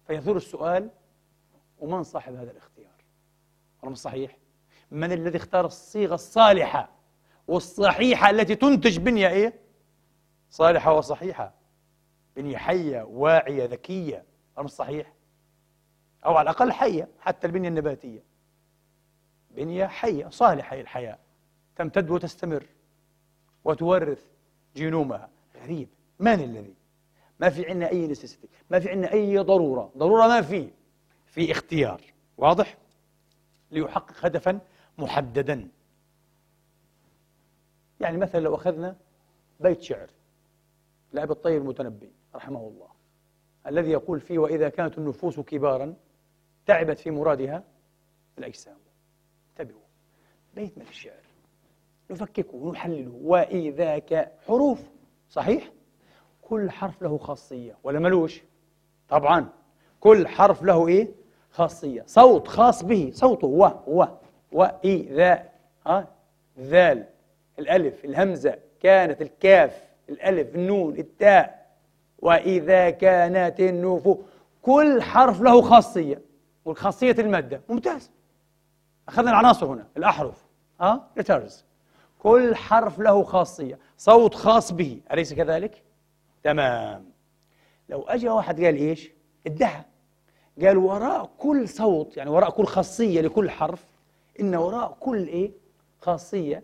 فيثور السؤال ومن صاحب هذا الاختيار؟ مش صحيح؟ من الذي اختار الصيغة الصالحة والصحيحة التي تنتج بنية إيه؟ صالحة وصحيحة. بنية حية واعية ذكية. أم صحيح؟ أو على الأقل حية حتى البنية النباتية. بنية حية صالحة للحياة تمتد وتستمر وتورث جينومها غريب. من الذي؟ ما في عندنا أي نسيستي ما في عندنا أي ضرورة. ضرورة ما في. في اختيار. واضح؟ ليحقق هدفا محددا. يعني مثلا لو أخذنا بيت شعر لأبي الطيب المتنبي رحمه الله الذي يقول فيه وإذا كانت النفوس كبارا تعبت في مرادها الأجسام. انتبهوا بيت من الشعر نفككه ونحلله. وإذا حروف صحيح؟ كل حرف له خاصية. ولا ملوش؟ طبعا. كل حرف له إيه؟ خاصية. صوت خاص به صوته. و و وإذا ها ذال. الألف الهمزة كانت الكاف الألف النون التاء. وإذا كانت النفوس كل حرف له خاصية. والخاصية المادة. ممتاز. أخذنا العناصر هنا. الأحرف. ها letters كل حرف له خاصية. صوت خاص به. أليس كذلك؟ تمام. لو أجى واحد قال إيش؟ ادعى. قال وراء كل صوت يعني وراء كل خاصية لكل حرف إن وراء كل إيه؟ خاصية.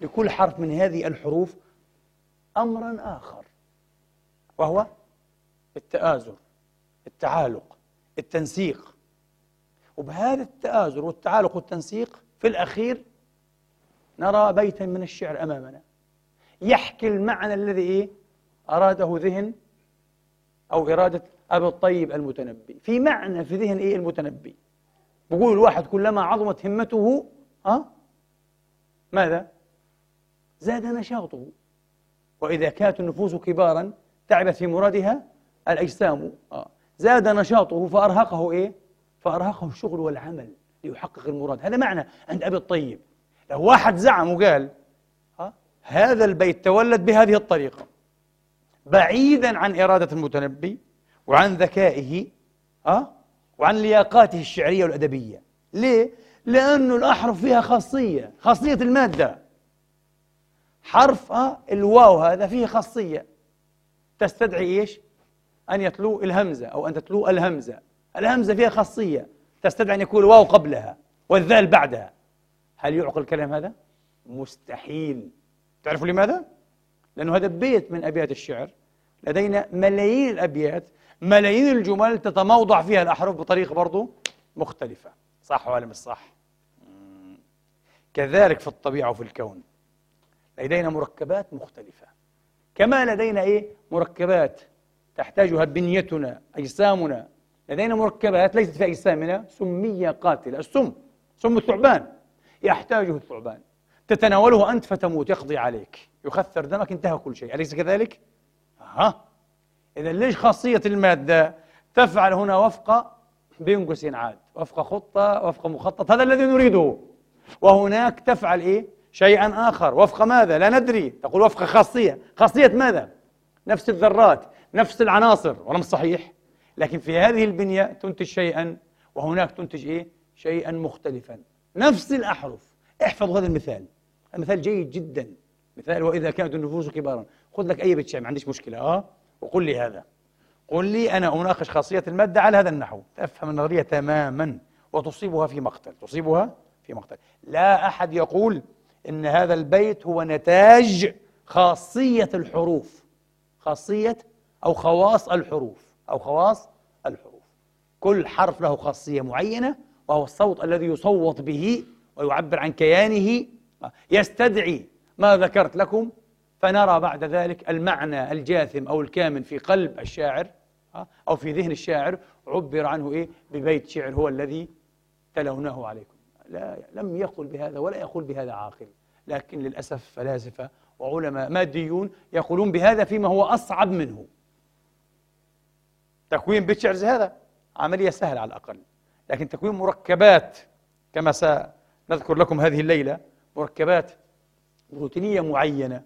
لكل حرف من هذه الحروف أمرا آخر وهو التآزر التعالق التنسيق وبهذا التآزر والتعالق والتنسيق في الأخير نرى بيتا من الشعر أمامنا يحكي المعنى الذي إيه؟ أراده ذهن أو إرادة أبي الطيب المتنبي في معنى في ذهن إيه المتنبي بقول الواحد كلما عظمت همته أه؟ ماذا؟ زاد نشاطه وإذا كانت النفوس كبارا تعبت في مرادها الأجسام آه. زاد نشاطه فأرهقه إيه؟ فأرهقه الشغل والعمل ليحقق المراد هذا معنى عند أبي الطيب لو واحد زعم وقال آه هذا البيت تولد بهذه الطريقة بعيدا عن إرادة المتنبي وعن ذكائه أه؟ وعن لياقاته الشعرية والأدبية ليه؟ لأنه الأحرف فيها خاصية خاصية المادة حرف؟ الواو هذا فيه خاصية تستدعي إيش؟ أن يتلو الهمزة أو أن تتلو الهمزة الهمزة فيها خاصية تستدعي أن يكون الواو قبلها والذال بعدها هل يعقل الكلام هذا؟ مستحيل تعرفوا لماذا؟ لأنه هذا بيت من أبيات الشعر لدينا ملايين الأبيات ملايين الجمل تتموضع فيها الأحرف بطريقة برضو مختلفة صح ولا مش صح؟ كذلك في الطبيعة وفي الكون لدينا مركبات مختلفة. كما لدينا إيه؟ مركبات تحتاجها بنيتنا أجسامنا. لدينا مركبات ليست في أجسامنا سمية قاتلة. السم سم الثعبان. يحتاجه الثعبان. تتناوله أنت فتموت يقضي عليك. يخثر دمك انتهى كل شيء. أليس كذلك؟ ها إذا ليش خاصية المادة تفعل هنا وفق بين قوسين عاد؟ وفق خطة وفق مخطط. هذا الذي نريده. وهناك تفعل إيه؟ شيئا آخر. وفق ماذا؟ لا ندري. تقول وفق خاصية. خاصية ماذا؟ نفس الذرات نفس العناصر ولم صحيح. لكن في هذه البنية تنتج شيئا وهناك تنتج إيه؟ شيئا مختلفا. نفس الأحرف. احفظوا هذا المثال. المثال جيد جدا. مثال وإذا كانت النفوس كبارا. خذ لك أي بيت شعر ما عنديش مشكلة. آه؟ وقل لي هذا. قل لي أنا أناقش خاصية المادة على هذا النحو. تفهم النظرية تماما. وتصيبها في مقتل. تصيبها في مقتل. لا أحد يقول إن هذا البيت هو نتاج خاصية الحروف. خاصية أو خواص الحروف. أو خواص الحروف. كل حرف له خاصية معينة وهو الصوت الذي يصوت به ويعبر عن كيانه. يستدعي ما ذكرت لكم فنرى بعد ذلك المعنى الجاثم أو الكامن في قلب الشاعر أو في ذهن الشاعر. عبر عنه إيه؟ ببيت شعر هو الذي تلوناه عليكم. لا لم يقل بهذا ولا يقول بهذا عاقل. لكن للأسف فلاسفة وعلماء ماديون يقولون بهذا فيما هو أصعب منه. تكوين بيت شعر زي هذا عملية سهلة على الأقل. لكن تكوين مركبات كما سنذكر لكم هذه الليلة مركبات روتينية معينة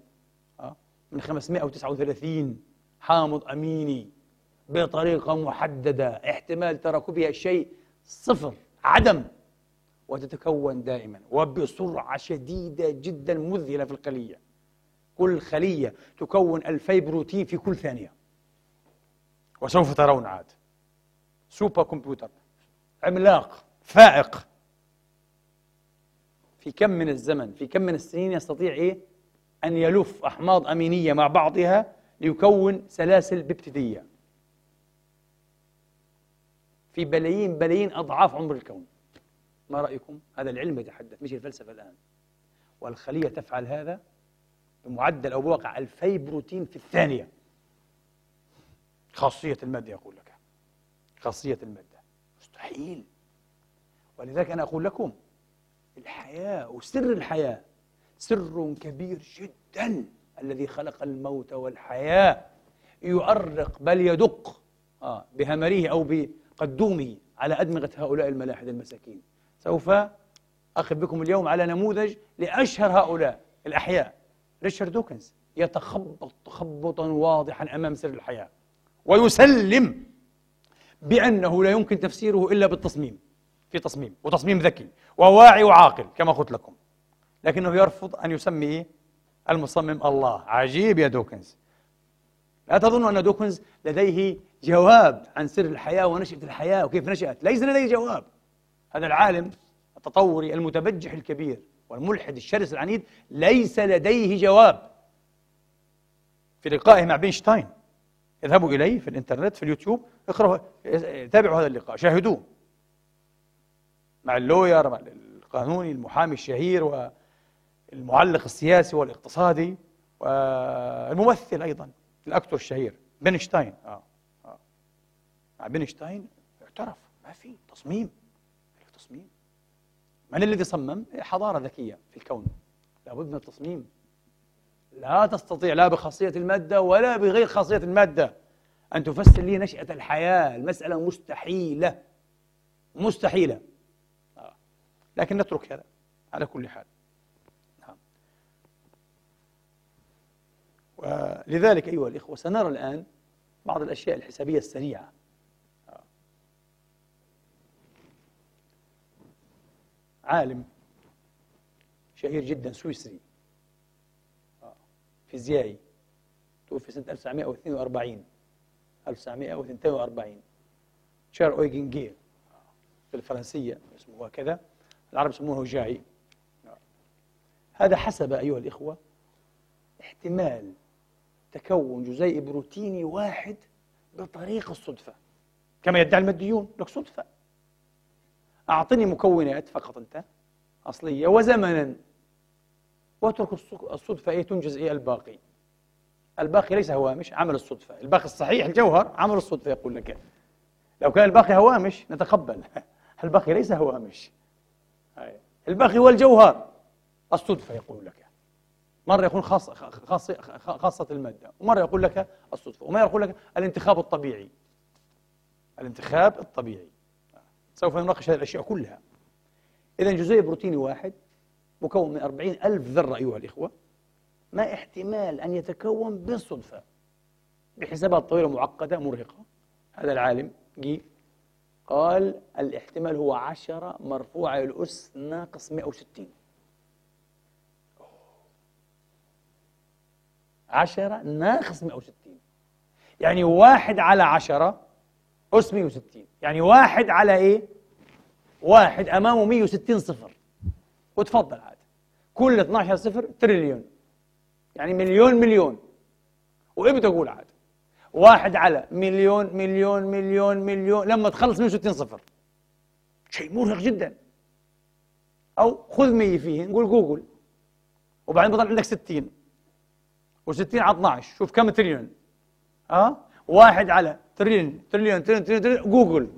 من 539 حامض أميني بطريقة محددة احتمال تراكبها شيء صفر عدم. وتتكون دائما وبسرعة شديدة جدا مذهلة في الخلية. كل خلية تكون ألفي بروتين في كل ثانية. وسوف ترون عاد. سوبر كمبيوتر عملاق. فائق. في كم من الزمن في كم من السنين يستطيع إيه؟ أن يلف أحماض أمينية مع بعضها ليكون سلاسل ببتيدية في بلايين بلايين أضعاف عمر الكون. ما رأيكم؟ هذا العلم يتحدث مش الفلسفة الآن. والخلية تفعل هذا بمعدل أو بواقع ألفي بروتين في الثانية. خاصية المادة يقول لك. خاصية المادة. مستحيل. ولذلك أنا أقول لكم الحياة وسر الحياة سر كبير جدا الذي خلق الموت والحياة. يؤرق بل يدق آه بهمره أو بقدومه على أدمغة هؤلاء الملاحد المساكين. سوف أخذ بكم اليوم على نموذج لأشهر هؤلاء الأحياء. ريتشارد دوكنز يتخبط تخبطا واضحا أمام سر الحياة ويسلم بأنه لا يمكن تفسيره إلا بالتصميم في تصميم وتصميم ذكي وواعي وعاقل كما قلت لكم. لكنه يرفض أن يسمي؟ المصمم الله. عجيب يا دوكنز. لا تظن أن دوكنز لديه جواب عن سر الحياة ونشأة الحياة وكيف نشأت. ليس لديه جواب. هذا العالم التطوري المتبجح الكبير والملحد الشرس العنيد ليس لديه جواب في لقائه مع بينشتاين اذهبوا إليه في الإنترنت في اليوتيوب اقرأوا تابعوا هذا اللقاء شاهدوه مع ال lawyer مع القانوني المحامي الشهير والمعلق السياسي والاقتصادي والممثل أيضا الأكتور الشهير بنشتاين آه. آه. مع بنشتاين اعترف ما في تصميم تصميم من الذي صمم؟ حضارة ذكية في الكون لابد من التصميم لا تستطيع لا بخاصية المادة ولا بغير خاصية المادة أن تفسر لي نشأة الحياة المسألة مستحيلة مستحيلة آه. لكن نترك هذا على كل حال نعم. ولذلك أيها الإخوة سنرى الآن بعض الأشياء الحسابية السريعة عالم شهير جدا سويسري. فيزيائي. توفي سنة 1942 1942 شار أويجن جيل بالفرنسية اسمه هكذا. العرب يسمونه جاي هذا حسب أيها الإخوة احتمال تكون جزيء بروتيني واحد بطريق الصدفة. كما يدعي الماديون لك صدفة. أعطني مكونات فقط أنت أصلية وزمنا. واترك الصدفة إيه تنجز إيه الباقي. الباقي ليس هوامش عمل الصدفة. الباقي الصحيح الجوهر عمل الصدفة يقول لك. لو كان الباقي هوامش نتقبل. [LAUGHS] الباقي ليس هوامش. الباقي هو الجوهر. الصدفة يقول لك. مرة يكون خاص خاص خاصة المادة. ومرة يقول لك الصدفة. ومرة يقول لك الانتخاب الطبيعي. الانتخاب الطبيعي. سوف نناقش هذه الأشياء كلها. إذا جزيء بروتيني واحد مكون من أربعين ألف ذرة أيها الإخوة ما احتمال أن يتكون بالصدفة بحسابات طويلة معقدة مرهقة. هذا العالم جي قال الاحتمال هو عشرة مرفوعة الأس ناقص 160 عشرة ناقص 160 يعني واحد على عشرة أس 160 يعني واحد على إيه؟ واحد أمامه 160 صفر. وتفضل عاد. كل 12 صفر تريليون. يعني مليون مليون. وايه بتقول عاد. واحد على مليون مليون مليون مليون لما تخلص 160 صفر. شيء مرهق جدا. أو خذ 100 فيه. نقول googol. وبعدين بضل عندك 60 و60 على 12 شوف كم تريليون. ها؟ أه؟ واحد على تريليون. تريليون تريليون, تريليون. googol.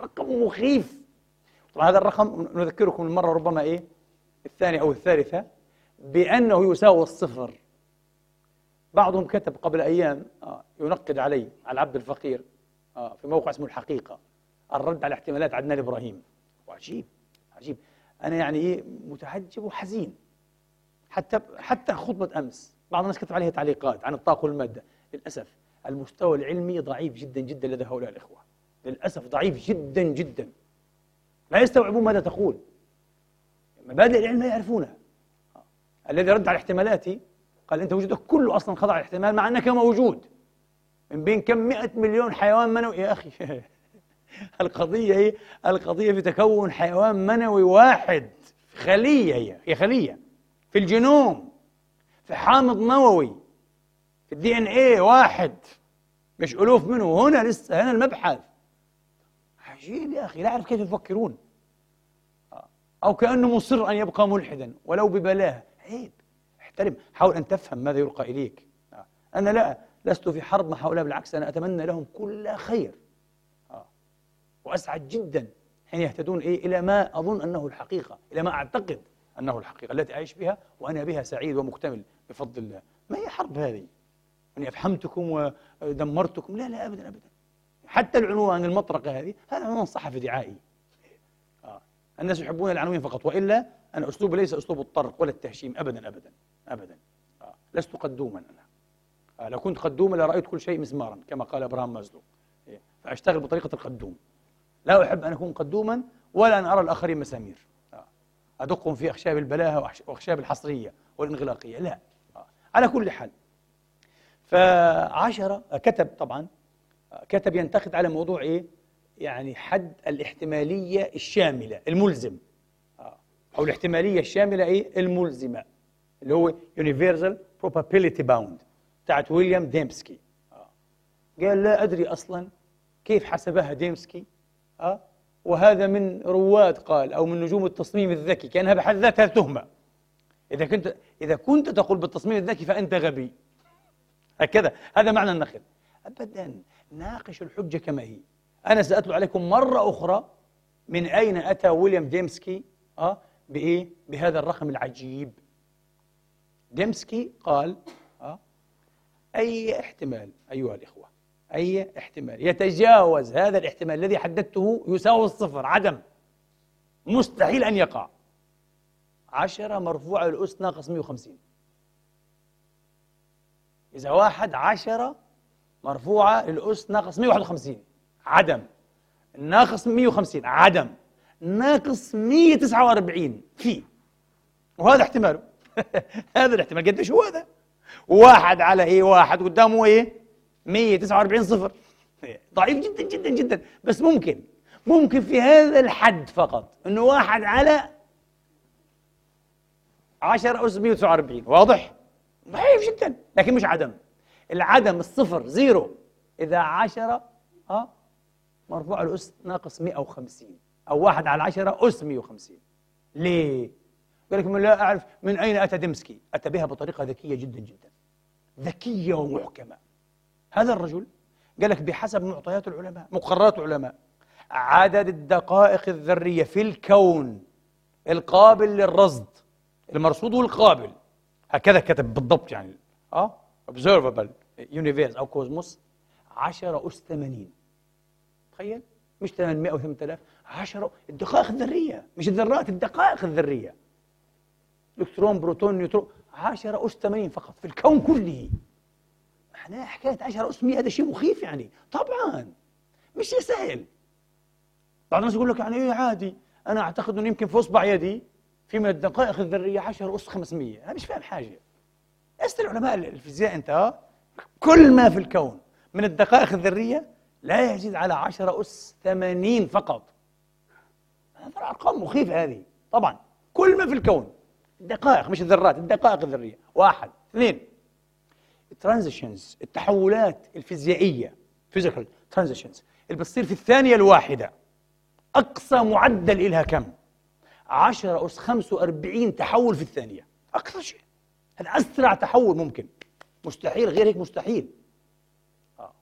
رقم مخيف. طبعا هذا الرقم نذكركم المرة ربما إيه؟ الثانية أو الثالثة بأنه يساوي الصفر. بعضهم كتب قبل أيام آه، ينقد علي على العبد الفقير آه، في موقع اسمه الحقيقة الرد على احتمالات عدنان إبراهيم. وعجيب عجيب. أنا يعني إيه متعجب وحزين. حتى حتى خطبة أمس بعض الناس كتب عليها تعليقات عن الطاقة والمادة. للأسف المستوى العلمي ضعيف جدا جدا لدى هؤلاء الإخوة. للأسف ضعيف جدا جدا. لا يستوعبون ماذا تقول. مبادئ العلم لا يعرفونها. الذي رد على احتمالاتي قال أنت وجودك كله أصلا خضع للاحتمال مع أنك موجود. من بين كم مئة مليون حيوان منوي. يا أخي [LAUGHS] القضية هي القضية في تكون حيوان منوي واحد. خلية هي. هي خلية. في الجنوم. في حامض نووي. في الدي إن إيه واحد. مش ألوف منه. هنا لسه هنا المبحث. عجيب يا أخي لا أعرف كيف يفكرون. أو كأنه مصر أن يبقى ملحدا ولو ببلاه عيب. احترم. حاول أن تفهم ماذا يلقى إليك. أنا لا لست في حرب مع هؤلاء بالعكس أنا أتمنى لهم كل خير. وأسعد جدا حين يهتدون إيه إلى ما أظن أنه الحقيقة إلى ما أعتقد أنه الحقيقة التي أعيش بها وأنا بها سعيد ومكتمل بفضل الله. ما هي حرب هذه؟ أني أفحمتكم ودمرتكم؟ لا لا أبدا أبدا. حتى العنوان المطرقة هذه هذا عنوان صحفي دعائي آه. الناس يحبون العناوين فقط وإلا أنا أسلوبي ليس أسلوب الطرق ولا التهشيم أبدا أبدا أبدا آه. لست قدوما أنا آه. لو كنت قدوما لرأيت كل شيء مسمارا كما قال إبراهيم مازلو إيه. فأشتغل بطريقة القدوم لا أحب أن أكون قدوما ولا أن أرى الآخرين مسامير آه. أدقهم في أخشاب البلاهة وأخشاب الحصرية والإنغلاقية لا آه. على كل حال فعشرة كتب طبعا كتب ينتقد على موضوع إيه؟ يعني حد الاحتمالية الشاملة الملزم. آه. أو الاحتمالية الشاملة إيه؟ الملزمة اللي هو Universal Probability Bound بتاعت ويليام ديمسكي. قال لا أدري أصلا كيف حسبها ديمسكي. أه؟ وهذا من رواد قال أو من نجوم التصميم الذكي كأنها بحد ذاتها تهمة. إذا كنت إذا كنت تقول بالتصميم الذكي فأنت غبي. هكذا. هذا معنى النقد أبدا. ناقش الحجة كما هي أنا سأتلو عليكم مرة أخرى من أين أتى ويليام ديمسكي أه؟ بإيه؟ بهذا الرقم العجيب ديمسكي قال أه؟ أي احتمال أيها الإخوة أي احتمال يتجاوز هذا الاحتمال الذي حددته يساوي الصفر عدم مستحيل أن يقع عشرة مرفوعة للأس ناقص 150 إذا واحد عشرة مرفوعة للأس ناقص 151 عدم. ناقص 150 عدم. ناقص 149 في. وهذا احتماله [LAUGHS] هذا الاحتمال. قديش هو هذا؟ واحد على إيه؟ واحد قدامه إيه؟ 149 صفر. ضعيف جدا جدا جدا. بس ممكن. ممكن في هذا الحد فقط. إنه واحد على 10 أس 149 واضح؟ ضعيف جدا. لكن مش عدم. العدم الصفر زيرو. إذا 10 ها مرفوع الأس ناقص 150 أو واحد على 10 أس 150 ليه؟ قال لك لا أعرف من أين أتى ديمسكي أتى بها بطريقة ذكية جدا جدا. ذكية ومحكمة. هذا الرجل قال لك بحسب معطيات العلماء مقررات العلماء عدد الدقائق الذرية في الكون القابل للرصد المرصود والقابل. هكذا كتب بالضبط يعني. آه؟ Observable. Universe أو كوزموس 10 اس 80 تخيل؟ مش 800 أو 8000 10 الدقائق الذرية مش الذرات الدقائق الذرية. إلكترون بروتون نيوترون 10 اس 80 فقط في الكون كله. إحنا حكاية 10 اس 100 هذا شيء مخيف يعني. طبعا. مش شيء سهل. بعض الناس يقول لك يعني إيه عادي. أنا أعتقد إنه يمكن في اصبع يدي في من الدقائق الذرية 10 اس 500 أنا مش فاهم حاجة. اسال علماء الفيزياء أنت؟ كل ما في الكون من الدقائق الذرية لا يزيد على 10 أس 80 فقط. هذه ارقام مخيفة هذه. طبعا كل ما في الكون الدقائق مش الذرات الدقائق الذرية. واحد اثنين. ال transitions التحولات الفيزيائية physical transitions اللي بتصير في الثانية الواحدة. أقصى معدل لها كم؟ 10 أس 45 تحول في الثانية. أقصى شيء. هذا اسرع تحول ممكن. مستحيل غير هيك مستحيل. آه.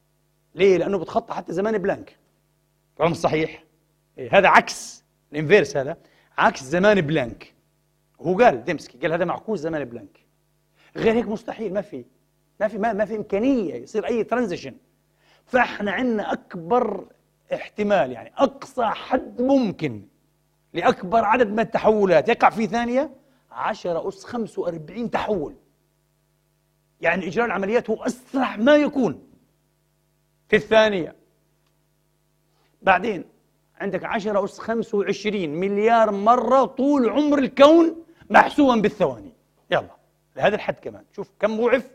ليه؟ لأنه بتخطى حتى زمان بلانك. رقم صحيح. إيه هذا عكس ال inverse هذا. عكس زمان بلانك. هو قال ديمسكي قال هذا معكوس زمان بلانك. غير هيك مستحيل ما في. ما في ما, ما في إمكانية يصير أي transition فإحنا عندنا أكبر احتمال يعني أقصى حد ممكن لأكبر عدد من التحولات. يقع في ثانية؟ 10 أس 45 تحول. يعني إجراء العمليات هو أسرع ما يكون. في الثانية بعدين عندك 10 أس 25 مليار مرة طول عمر الكون محسوبا بالثواني. يلا لهذا الحد كمان. شوف كم ضعف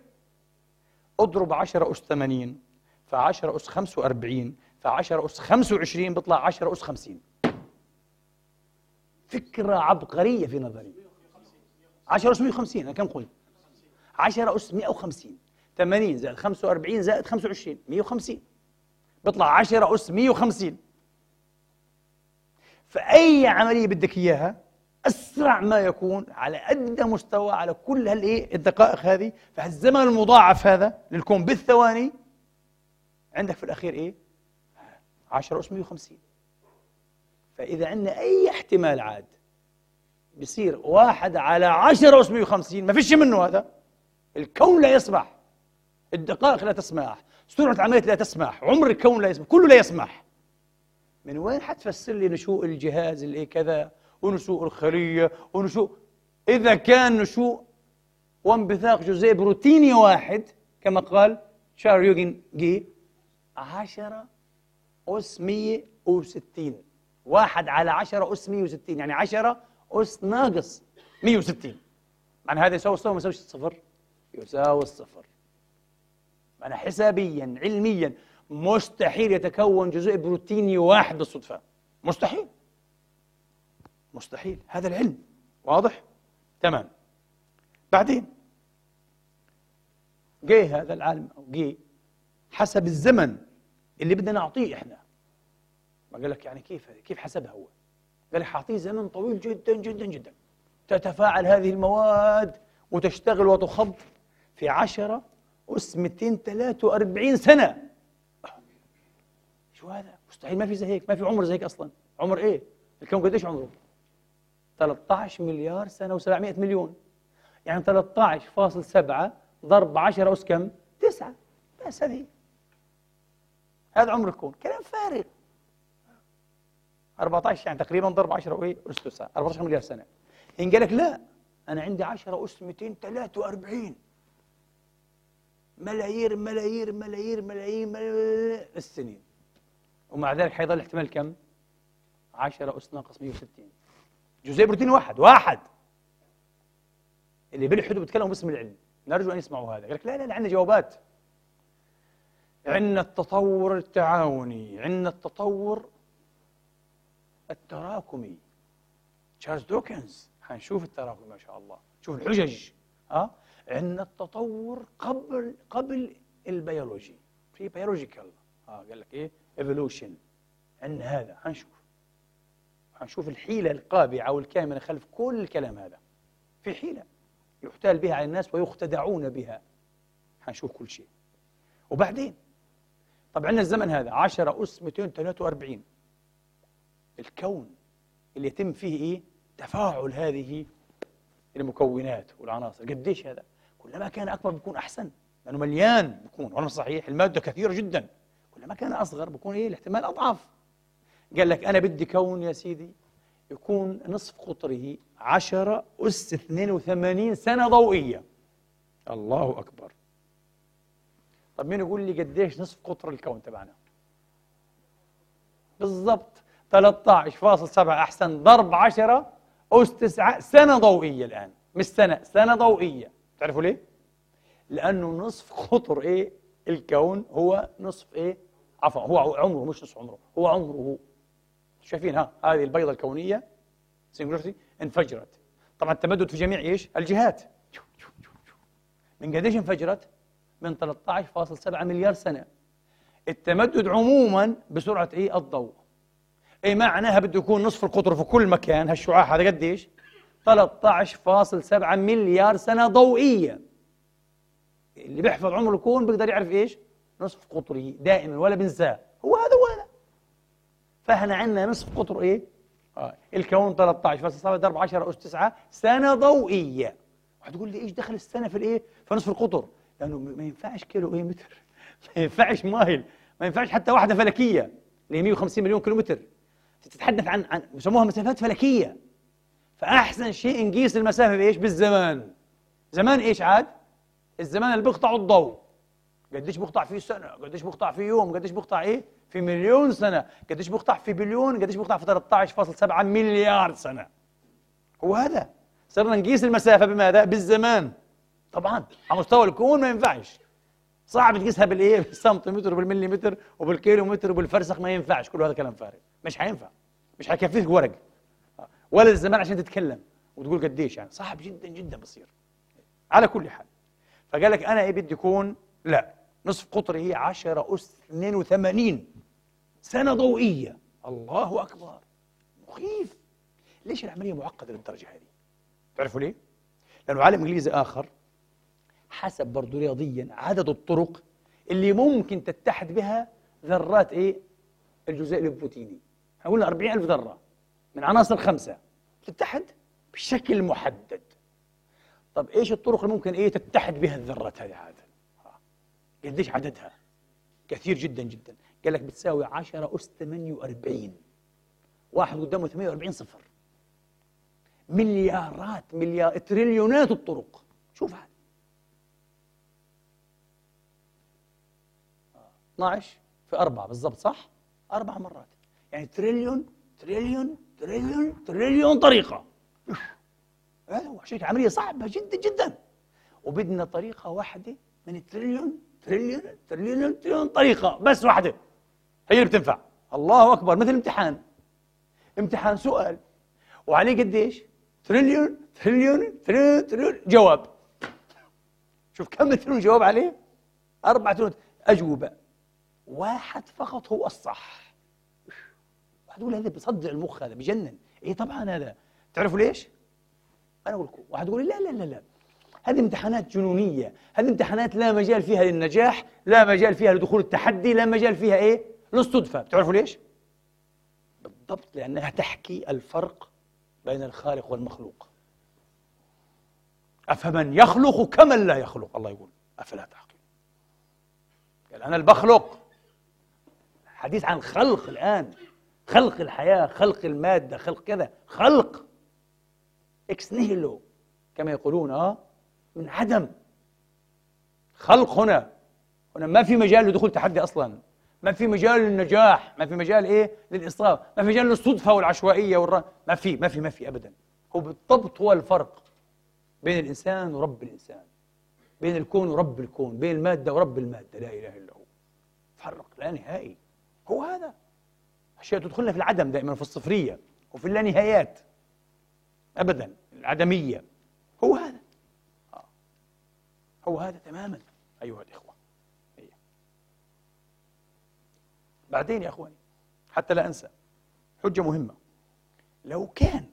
اضرب 10 أس 80 ف 10 أس 45 ف10 أس 25 بيطلع 10 أس 50 فكرة عبقرية في نظري. 10 أس 150 أنا كم قلت؟ 10 أس 150 80 زائد 45 زائد 25 150 بيطلع 10 أس 150 فأي عملية بدك إياها أسرع ما يكون على أدنى مستوى على كل هالإيه الدقائق هذه. فالزمن المضاعف هذا للكون بالثواني عندك في الأخير إيه؟ 10 أس 150 فإذا عندنا أي احتمال عاد بصير واحد على 10 أس 150 ما فيش منه هذا. الكون لا يسمح. الدقائق لا تسمح. سرعة العملية لا تسمح. عمر الكون لا يسمح. كله لا يسمح. من وين حتفسر لي نشوء الجهاز اللي كذا ونشوء الخلية ونشوء إذا كان نشوء وانبثاق جزيء بروتيني واحد كما قال شارل يوغن جي عشرة أس 160 واحد على عشرة أس 160 يعني عشرة أس ناقص 160 معنى هذا يساوي الصفر ما يساويش الصفر؟ يساوي الصفر. معنى حسابيا علميا مستحيل يتكون جزيء بروتيني واحد بالصدفة. مستحيل. مستحيل. هذا العلم. واضح؟ تمام. بعدين جه هذا العالم أو جه حسب الزمن اللي بدنا نعطيه إحنا. ما قال لك يعني كيف كيف حسبها هو؟ قال حاعطيه زمن طويل جدا جدا جدا تتفاعل هذه المواد وتشتغل وتخض في عشرة أس 243 سنة شو هذا؟ مستحيل ما في زي هيك ما في عمر زي هيك أصلا عمر إيه؟ الكون قديش عمره؟ 13 مليار سنة و700 مليون يعني 13.7 ضرب 10 أس كم؟ 9 بس هذه هذا عمر الكون كلام فارغ 14 يعني تقريبا ضرب 10 وإيه؟ اس 9 14 مليار سنة. إن قال لك لا أنا عندي 10 أس 243 ملايير ملايير ملايير ملايير, السنين. ومع ذلك حيظل احتمال كم؟ 10 أس ناقص 160 جزيء بروتين واحد واحد. اللي بيلحدوا بيتكلموا باسم العلم. نرجو أن يسمعوا هذا. قال لك لا لا, لا عندنا جوابات. عندنا التطور التعاوني عندنا التطور التراكمي. تشارلز دوكنز. حنشوف التراكم ما شاء الله. شوف الحجج. ها؟ عندنا التطور قبل قبل البيولوجي. pre biological آه قال لك إيه؟ evolution عندنا هذا. حنشوف. حنشوف الحيلة القابعة والكامنة خلف كل الكلام هذا. في حيلة يحتال بها على الناس ويختدعون بها. حنشوف كل شيء. وبعدين؟ طب عندنا الزمن هذا 10 أس 243 الكون اللي يتم فيه إيه؟ تفاعل هذه المكونات والعناصر. قديش هذا؟ كلما كان أكبر بيكون أحسن. لأنه مليان بيكون. وأنا صحيح المادة كثيرة جدا. كلما كان أصغر بيكون إيه؟ الاحتمال أضعف قال لك أنا بدي كون يا سيدي يكون نصف قطره 10 أس 82 سنة ضوئية. الله أكبر. طب مين يقول لي قديش نصف قطر الكون تبعنا؟ بالضبط. 13.7 أحسن ضرب 10 أس 9 سنة ضوئية الآن. مش سنة سنة ضوئية. تعرفوا ليه؟ لأنه نصف قطر إيه؟ الكون هو نصف إيه؟ عفوا هو عمره مش نصف عمره هو عمره. شايفين ها هذه البيضة الكونية. سنجلورتي انفجرت. طبعا التمدد في جميع إيش؟ الجهات. من قديش انفجرت؟ من 13.7 مليار سنة. التمدد عموما بسرعة إيه؟ الضوء. اي معناها بده يكون نصف القطر في كل مكان هالشعاع هذا قديش؟ 13.7 مليار سنة ضوئية. اللي بيحفظ عمر الكون بيقدر يعرف إيش؟ نصف قطره دائما ولا بنساه. هو هذا ولا فإحنا عندنا نصف قطر إيه؟ آه. الكون 13.7 ضرب 10 اس 9 سنة ضوئية. واحد يقول لي إيش دخل السنة في الإيه؟ في نصف القطر؟ لأنه يعني ما ينفعش كيلو إيه متر. [LAUGHS] ما ينفعش مايل. ما ينفعش حتى واحدة فلكية اللي هي 150 مليون كيلومتر تتحدث عن عن بسموها مسافات فلكية. فأحسن شيء نقيس المسافة بإيش؟ بالزمان. زمان إيش عاد؟ الزمان اللي بيقطع الضوء. قديش بيقطع فيه سنة قديش بيقطع فيه يوم قديش بيقطع إيه؟ في مليون سنة. قديش بيقطع في بليون قديش بيقطع في 13.7 مليار سنة. هو هذا. صرنا نقيس المسافة بماذا؟ بالزمان. طبعا. على مستوى الكون ما ينفعش. صعب تقيسها بالإيه؟ [LAUGHS] بالسنتيمتر وبالمليمتر وبالكيلومتر وبالفرسخ ما ينفعش. كل هذا كلام فارغ. مش حينفع مش حيكفيك ورق. ولا الزمان عشان تتكلم وتقول قديش يعني. صعب جدا جدا بصير. على كل حال. فقال لك أنا إيه بدي يكون؟ لا. نصف قطري هي 10 اس 82 سنة ضوئية. الله أكبر. مخيف. ليش العملية معقدة للدرجة هذه؟ تعرفوا ليه؟ لأنه عالم إنجليزي آخر. حسب برضه رياضيا عدد الطرق اللي ممكن تتحد بها ذرات إيه؟ الجزيء البروتيني. إحنا قلنا 40000 ذرة من عناصر خمسة تتحد بشكل محدد. طب إيش الطرق اللي ممكن إيه تتحد بها الذرات هذه عادة؟ قديش عددها؟ كثير جدا جدا. قال لك بتساوي 10 اس 48 واحد قدامه 48 صفر. مليارات مليار تريليونات الطرق. شوف هذا. 12 في أربعة بالضبط صح؟ أربع مرات. يعني تريليون تريليون تريليون تريليون طريقة. [LAUGHS] هذا هو. عشان عملية صعبة جدا جدا. وبدنا طريقة واحدة من تريليون تريليون تريليون تريليون طريقة. بس واحدة. هي اللي بتنفع. الله أكبر. مثل امتحان. امتحان سؤال. وعليه قديش؟ تريليون تريليون تريليون تريليون. جواب. شوف كم تريليون جواب عليه؟ أربعة تريليون. أجوبة. واحد فقط هو الصح. واحد يقول هذا بيصدع المخ هذا بجنن. إيه طبعا هذا. تعرفوا ليش؟ أنا أقول لكم واحد يقول لا لا لا لا. هذه امتحانات جنونية. هذه امتحانات لا مجال فيها للنجاح لا مجال فيها لدخول التحدي لا مجال فيها إيه؟ للصدفه بتعرفوا ليش؟ بالضبط لأنها تحكي الفرق بين الخالق والمخلوق. أفمن يخلق كمن لا يخلق؟ الله يقول أفلا تعقلون. قال أنا البخلق حديث عن خلق الآن. خلق الحياة خلق المادة خلق كذا. خلق. إكس نيهلو كما يقولون آه من عدم. خلق هنا. هنا ما في مجال لدخول تحدي أصلا. ما في مجال للنجاح. ما في مجال إيه؟ للإصرار. ما في مجال للصدفة والعشوائية والر... ما في ما في ما في ابدا. هو بالضبط هو الفرق بين الإنسان ورب الإنسان. بين الكون ورب الكون. بين المادة ورب المادة. لا إله إلا هو. فرق لا نهائي. هو هذا. أشياء تدخلنا في العدم دائما في الصفرية وفي اللانهايات. أبدا العدمية. هو هذا. هو هذا تماما أيها الإخوة. هي. بعدين يا أخواني حتى لا أنسى حجة مهمة. لو كان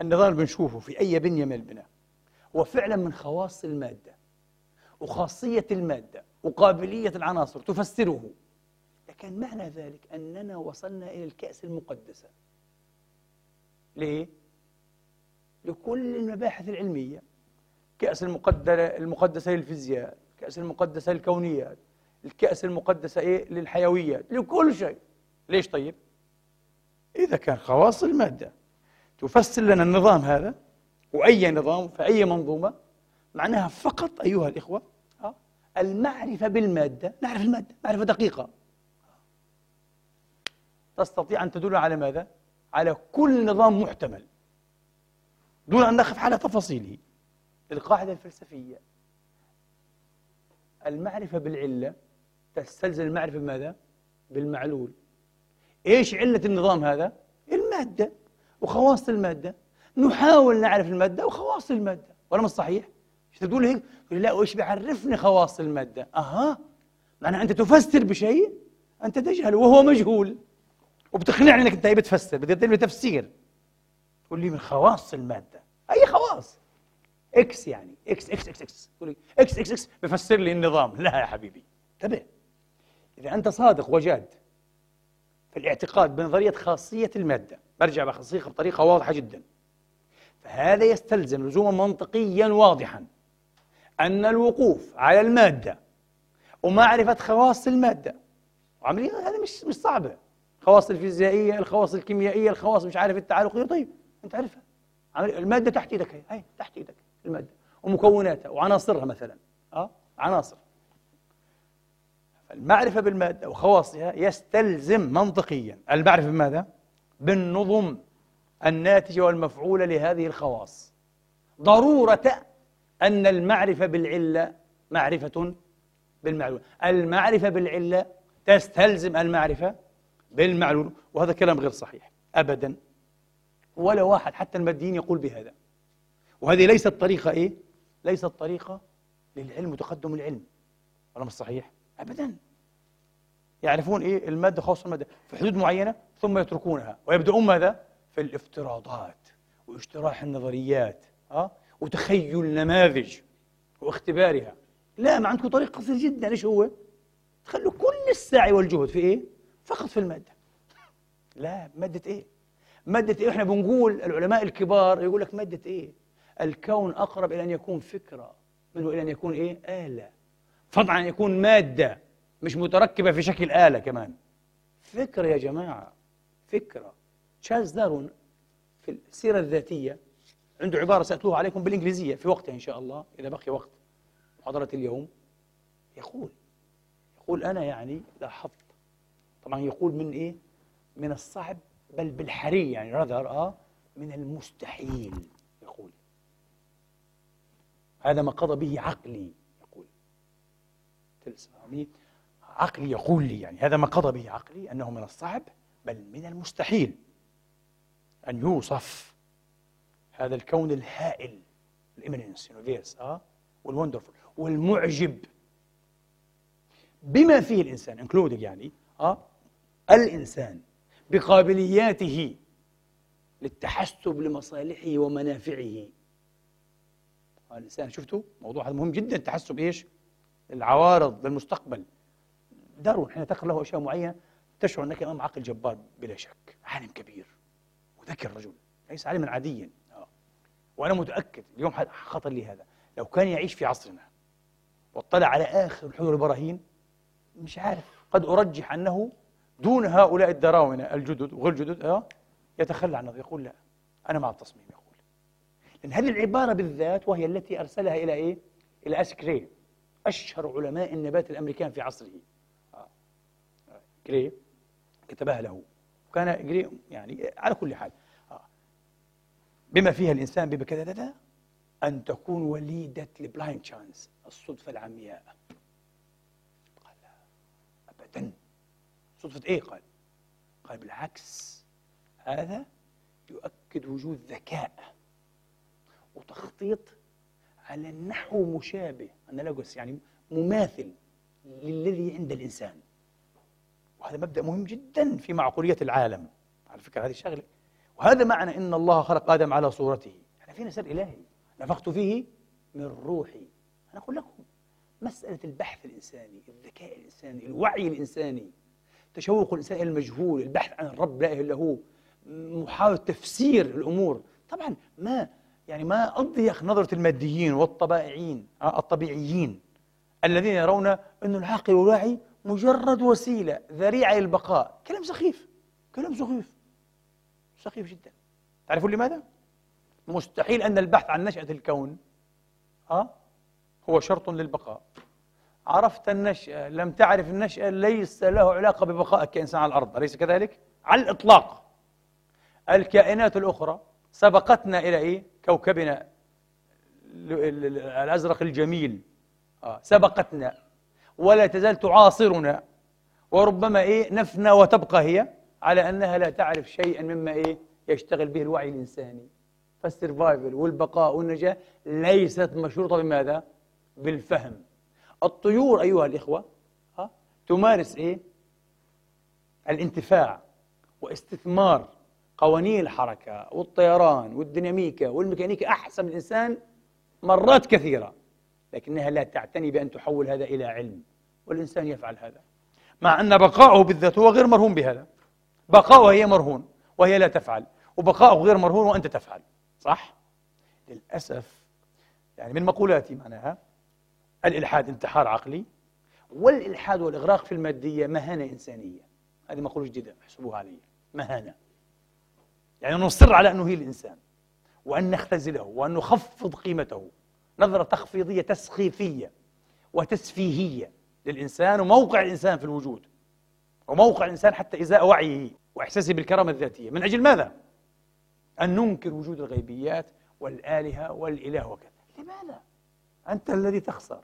النظام اللي بنشوفه في أي بنية من البناء هو فعلا من خواص المادة وخاصية المادة وقابلية العناصر تفسره لكن معنى ذلك أننا وصلنا إلى الكأس المقدسة ليه؟ لكل المباحث العلمية. الكأس المقدسة للفيزياء الكأس المقدسة للكونيات الكأس المقدسة إيه؟ للحيويات لكل شيء. ليش طيب؟ إذا كان خواص المادة. تفسر لنا النظام هذا؟ وأي نظام؟ في أي منظومة؟ معناها فقط أيها الإخوة المعرفة بالمادة. نعرف المادة. معرفة دقيقة. تستطيع أن تدل على ماذا؟ على كل نظام محتمل دون أن نقف على تفاصيله القاعدة الفلسفية المعرفة بالعلة تستلزم المعرفة بماذا؟ بالمعلول إيش علة النظام هذا؟ المادة وخواص المادة نحاول نعرف المادة وخواص المادة ولا مش صحيح؟ تقول هيك؟ لا وإيش بيعرفني خواص المادة؟ أها معناها أنت تفسر بشيء أنت تجهل وهو مجهول وبتقنعني إنك أنت إيه بتفسر بدي تدير تفسير. تقول لي من خواص المادة. أي خواص؟ إكس يعني إكس إكس إكس إكس تقول لي X X X بفسر لي النظام. لا يا حبيبي. انتبه. إذا أنت صادق وجاد في الاعتقاد بنظرية خاصية المادة برجع بخصيها بطريقة واضحة جدا. فهذا يستلزم لزوما منطقيا واضحا أن الوقوف على المادة ومعرفة خواص المادة. وعملية هذه مش مش صعبة. الخواص الفيزيائية الخواص الكيميائية الخواص مش عارف التعالقيه طيب أنت عارفها. المادة تحت إيدك هي. هي تحت إيدك المادة. ومكوناتها. وعناصرها مثلا. آه عناصر. المعرفة بالمادة وخواصها يستلزم منطقيا. المعرفة بماذا؟ بالنظم الناتجة والمفعولة لهذه الخواص. ضرورة أن المعرفة بالعلة معرفة بالمعلول المعرفة بالعلة تستلزم المعرفة بالمعلول وهذا كلام غير صحيح أبدا ولا واحد حتى الماديين يقول بهذا وهذه ليست طريقة إيه؟ ليست طريقة للعلم وتقدم العلم ولا مش صحيح؟ أبدا يعرفون إيه المادة خاصة المادة في حدود معينة ثم يتركونها ويبدأون ماذا؟ في الافتراضات واجتراح النظريات أه؟ وتخيل نماذج واختبارها لا ما عندكم طريق قصير جدا إيش هو؟ تخلوا كل السعي والجهد في إيه؟ فقط في المادة لا مادة إيه؟ مادة إيه؟ إحنا بنقول العلماء الكبار يقول لك مادة إيه؟ الكون أقرب إلى أن يكون فكرة منه إلى أن يكون إيه؟ آلة فضلا عن يكون مادة مش متركبة في شكل آلة كمان فكرة يا جماعة فكرة تشارلز دارون في السيرة الذاتية عنده عبارة سأتلوها عليكم بالإنجليزية في وقتها إن شاء الله إذا بقي وقت محاضرة اليوم يقول يقول أنا يعني لاحظت طبعا يقول من إيه؟ من الصعب بل بالحري يعني رذر آه من المستحيل يقول. هذا ما قضى به عقلي يقول. عقلي يقول لي يعني هذا ما قضى به عقلي أنه من الصعب بل من المستحيل أن يوصف هذا الكون الهائل ال immense universe آه وال wonderful والمعجب بما فيه الإنسان including يعني آه الإنسان بقابلياته للتحسب لمصالحه ومنافعه. الإنسان شفتوا؟ موضوع هذا مهم جدا التحسب إيش؟ العوارض للمستقبل. دارون حين تقرأ له أشياء معينة تشعر أنك أمام عقل جبار بلا شك عالم كبير وذكي الرجل ليس عالما عاديا. آه. وأنا متأكد اليوم خطر لي هذا. لو كان يعيش في عصرنا واطلع على آخر الحلول البراهين مش عارف قد أرجح أنه دون هؤلاء الدراونة الجدد وغير الجدد آه يتخلى عن يقول لا أنا مع التصميم يقول لأن هذه العبارة بالذات وهي التي أرسلها إلى إيه؟ إلى أسكري أشهر علماء النبات الأمريكان في عصره آه. جري كتبها له وكان جري يعني على كل حال آه. بما فيها الإنسان بكذا أن تكون وليدة ال blind chance الصدفة العمياء قال لا أبدا صدفة إيه؟ قال. قال بالعكس هذا يؤكد وجود ذكاء وتخطيط على نحو مشابه analogous يعني مماثل للذي عند الإنسان. وهذا مبدأ مهم جدا في معقولية العالم. على فكرة هذه الشغلة وهذا معنى إن الله خلق آدم على صورته. إحنا فينا سر إلهي. نفخت فيه من روحي. أنا أقول لكم مسألة البحث الإنساني الذكاء الإنساني الوعي الإنساني تشوق الإنسان إلى المجهول البحث عن الرب لا إله إلا هو محاولة تفسير الأمور طبعا ما يعني ما أضيق نظرة الماديين والطبائعيين آه، الطبيعيين الذين يرون أن العاقل والواعي مجرد وسيلة ذريعة للبقاء كلام سخيف كلام سخيف سخيف جدا تعرفون لماذا؟ مستحيل أن البحث عن نشأة الكون أه؟ هو شرط للبقاء عرفت النشأة لم تعرف النشأة ليس له علاقة ببقائك كإنسان على الأرض أليس كذلك؟ على الإطلاق الكائنات الأخرى سبقتنا إلى إيه؟ كوكبنا الأزرق الجميل آه. سبقتنا ولا تزال تعاصرنا وربما إيه نفنى وتبقى هي على أنها لا تعرف شيئا مما إيه يشتغل به الوعي الإنساني فالسرفايفل والبقاء والنجاة ليست مشروطة بماذا؟ بالفهم الطيور أيها الإخوة ها تمارس إيه؟ الانتفاع واستثمار قوانين الحركة والطيران والديناميكا والميكانيكا أحسن من الإنسان مرات كثيرة لكنها لا تعتني بأن تحول هذا إلى علم والإنسان يفعل هذا مع أن بقاؤه بالذات هو غير مرهون بهذا بقاؤه هي مرهون وهي لا تفعل وبقاؤه غير مرهون وأنت تفعل صح؟ للأسف يعني من مقولاتي معناها الإلحاد انتحار عقلي والإلحاد والإغراق في المادية مهانة إنسانية. هذه مقولة جديدة احسبوها علي مهانة يعني نصر على أنه هي الإنسان وأن نختزله وأن نخفض قيمته. نظرة تخفيضية تسخيفية وتسفيهية للإنسان وموقع الإنسان في الوجود وموقع الإنسان حتى إزاء وعيه وإحساسه بالكرامة الذاتية. من أجل ماذا؟ أن ننكر وجود الغيبيات والآلهة والإله وكذا. لماذا؟ أنت الذي تخسر.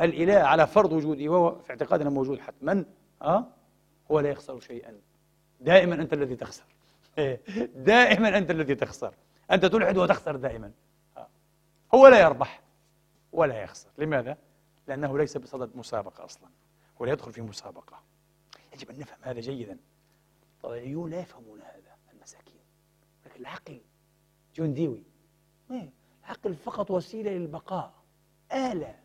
الإله على فرض وجوده وهو في اعتقادنا موجود حتما أه؟ هو لا يخسر شيئا. دائما أنت الذي تخسر. دائما أنت الذي تخسر. أنت تلحد وتخسر دائما. أه؟ هو لا يربح ولا يخسر. لماذا؟ لأنه ليس بصدد مسابقة أصلا ولا يدخل في مسابقة. يجب أن نفهم هذا جيدا. الطبيعيون لا يفهمون هذا المساكين لكن العقل جون ديوي العقل فقط وسيلة للبقاء. آلة.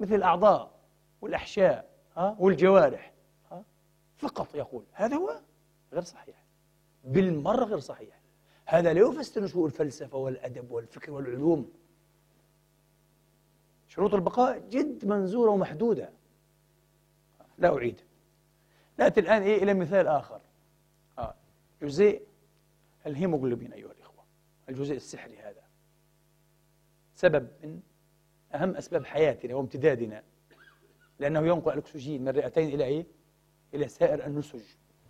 مثل الأعضاء والأحشاء والجوارح فقط يقول. هذا هو غير صحيح. بالمرة غير صحيح. هذا لا يفسر نشوء الفلسفة والأدب والفكر والعلوم. شروط البقاء جد منزورة ومحدودة. لا أعيد. نأتي الآن إيه إلى مثال آخر. آه. جزيء الهيموغلوبين أيها الإخوة. الجزيء السحري هذا. سبب من أهم أسباب حياتنا وامتدادنا لأنه ينقل الأكسجين من الرئتين إلى إيه؟ إلى سائر النسج